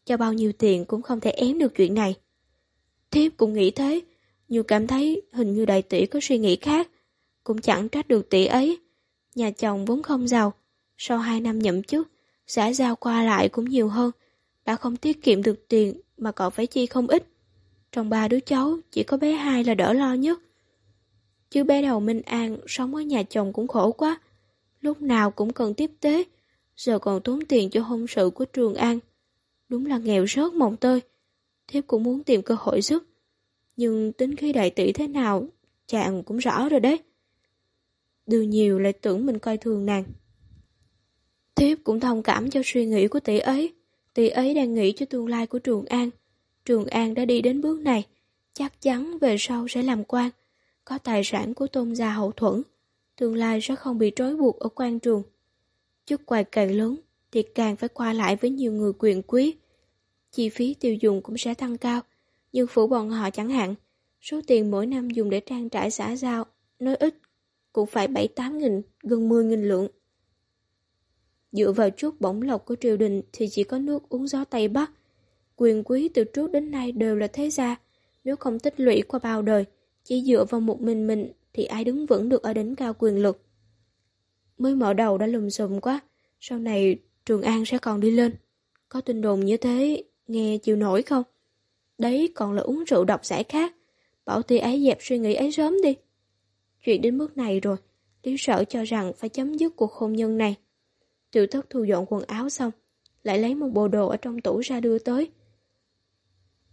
Cho bao nhiêu tiền cũng không thể ém được chuyện này. Thiếp cũng nghĩ thế, nhưng cảm thấy hình như đại tỷ có suy nghĩ khác. Cũng chẳng trách được tỷ ấy. Nhà chồng vốn không giàu. Sau hai năm nhậm chức, xã giao qua lại cũng nhiều hơn. Đã không tiết kiệm được tiền mà cậu phải chi không ít. Trong ba đứa cháu, chỉ có bé hai là đỡ lo nhất. Chứ bé đầu Minh An sống ở nhà chồng cũng khổ quá. lúc nào cũng cần tiếp tế, giờ còn tốn tiền cho hôn sự của Trường An. Đúng là nghèo rớt mồng tơi. Thiếp cũng muốn tìm cơ hội giúp. Nhưng tính khí đại tỷ thế nào, chàng cũng rõ rồi đấy. Đương nhiều lại tưởng mình coi thường nàng. Thiếp cũng thông cảm cho suy nghĩ của tỷ ấy. Tỷ ấy đang nghĩ cho tương lai của Trường An. Trường An đã đi đến bước này, chắc chắn về sau sẽ làm quan, có tài sản của tôn gia hậu thuẫn, tương lai sẽ không bị trói buộc ở quan trường. Chức quà càng lớn thì càng phải qua lại với nhiều người quyền quý. Chi phí tiêu dùng cũng sẽ tăng cao, nhưng phủ bọn họ chẳng hạn, số tiền mỗi năm dùng để trang trải xã giao, nói ít, cũng phải 7-8 nghìn, gần 10 nghìn lượng. Dựa vào chút bổng lộc của triều đình thì chỉ có nước uống gió Tây Bắc. Quyền quý từ trước đến nay đều là thế gia, nếu không tích lũy qua bao đời, chỉ dựa vào một mình mình thì ai đứng vững được ở đỉnh cao quyền lực. Mới mở đầu đã lùm xùm quá, sau này Trường An sẽ còn đi lên. Có tin đồn như thế, nghe chịu nổi không? Đấy còn là uống rượu độc giải khác. Bảo tỷ ấy dẹp suy nghĩ ấy sớm đi. Chuyện đến mức này rồi, Lý sở cho rằng phải chấm dứt cuộc hôn nhân này. Tiểu thất thu dọn quần áo xong, lại lấy một bộ đồ ở trong tủ ra đưa tới.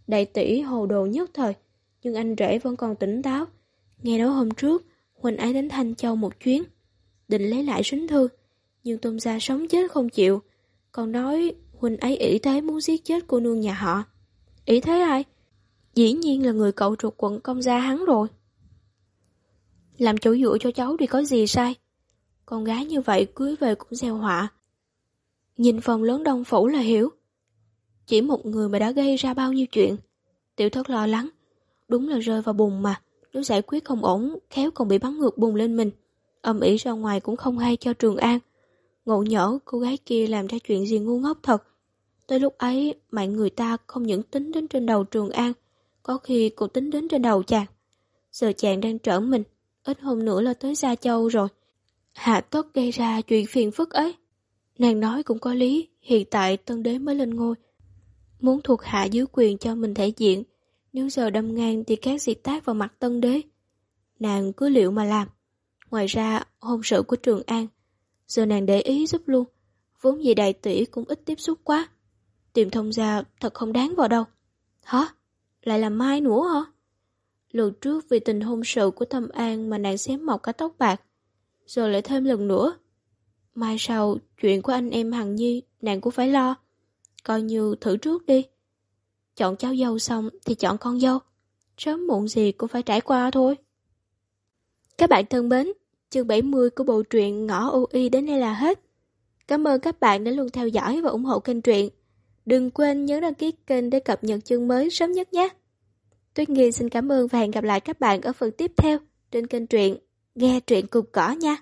Đại tỷ hồ đồ nhất thời, nhưng anh rể vẫn còn tỉnh táo. Nghe nói hôm trước, Huỳnh ấy đến Thanh Châu một chuyến, định lấy lại sính thư, nhưng Tôn Gia sống chết không chịu, còn nói Huỳnh ấy ý thế muốn giết chết cô nương nhà họ. Ý thế ai? Dĩ nhiên là người cậu ruột quận công gia hắn rồi. Làm chủ dụ cho cháu thì có gì sai? Con gái như vậy cưới về cũng gieo họa. Nhìn phòng lớn đông phủ là hiểu. Chỉ một người mà đã gây ra bao nhiêu chuyện. Tiểu thất lo lắng. Đúng là rơi vào bùn mà. Nếu giải quyết không ổn, khéo còn bị bắn ngược bùn lên mình. Âm ỉ ra ngoài cũng không hay cho Trường An. Ngộ nhỡ cô gái kia làm ra chuyện gì ngu ngốc thật. Tới lúc ấy, mạng người ta không những tính đến trên đầu Trường An, có khi cũng tính đến trên đầu chàng. Giờ chàng đang trở mình, ít hôm nữa là tới Gia Châu rồi. Hạ tất gây ra chuyện phiền phức ấy. Nàng nói cũng có lý, hiện tại tân đế mới lên ngôi. Muốn thuộc hạ dưới quyền cho mình thể diện, nếu giờ đâm ngang thì các diệt tác vào mặt tân đế. Nàng cứ liệu mà làm. Ngoài ra, hôn sự của Trường An, giờ nàng để ý giúp luôn. Vốn gì đại tỷ cũng ít tiếp xúc quá. Tìm thông gia thật không đáng vào đâu. Hả? Lại là mai nữa hả? Lần trước vì tình hôn sự của Thâm An mà nàng xém mọc cả tóc bạc. rồi lại thêm lần nữa. Mai sau, chuyện của anh em Hằng Nhi, nàng cũng phải lo. Coi như thử trước đi. Chọn cháu dâu xong thì chọn con dâu. Sớm muộn gì cũng phải trải qua thôi. Các bạn thân mến, chương 70 của bộ truyện Ngõ UI đến đây là hết. Cảm ơn các bạn đã luôn theo dõi và ủng hộ kênh truyện. Đừng quên nhấn đăng ký kênh để cập nhật chương mới sớm nhất nhé. Tuyết Nghi xin cảm ơn và hẹn gặp lại các bạn ở phần tiếp theo trên kênh truyện Nghe truyện cùng cỏ nha.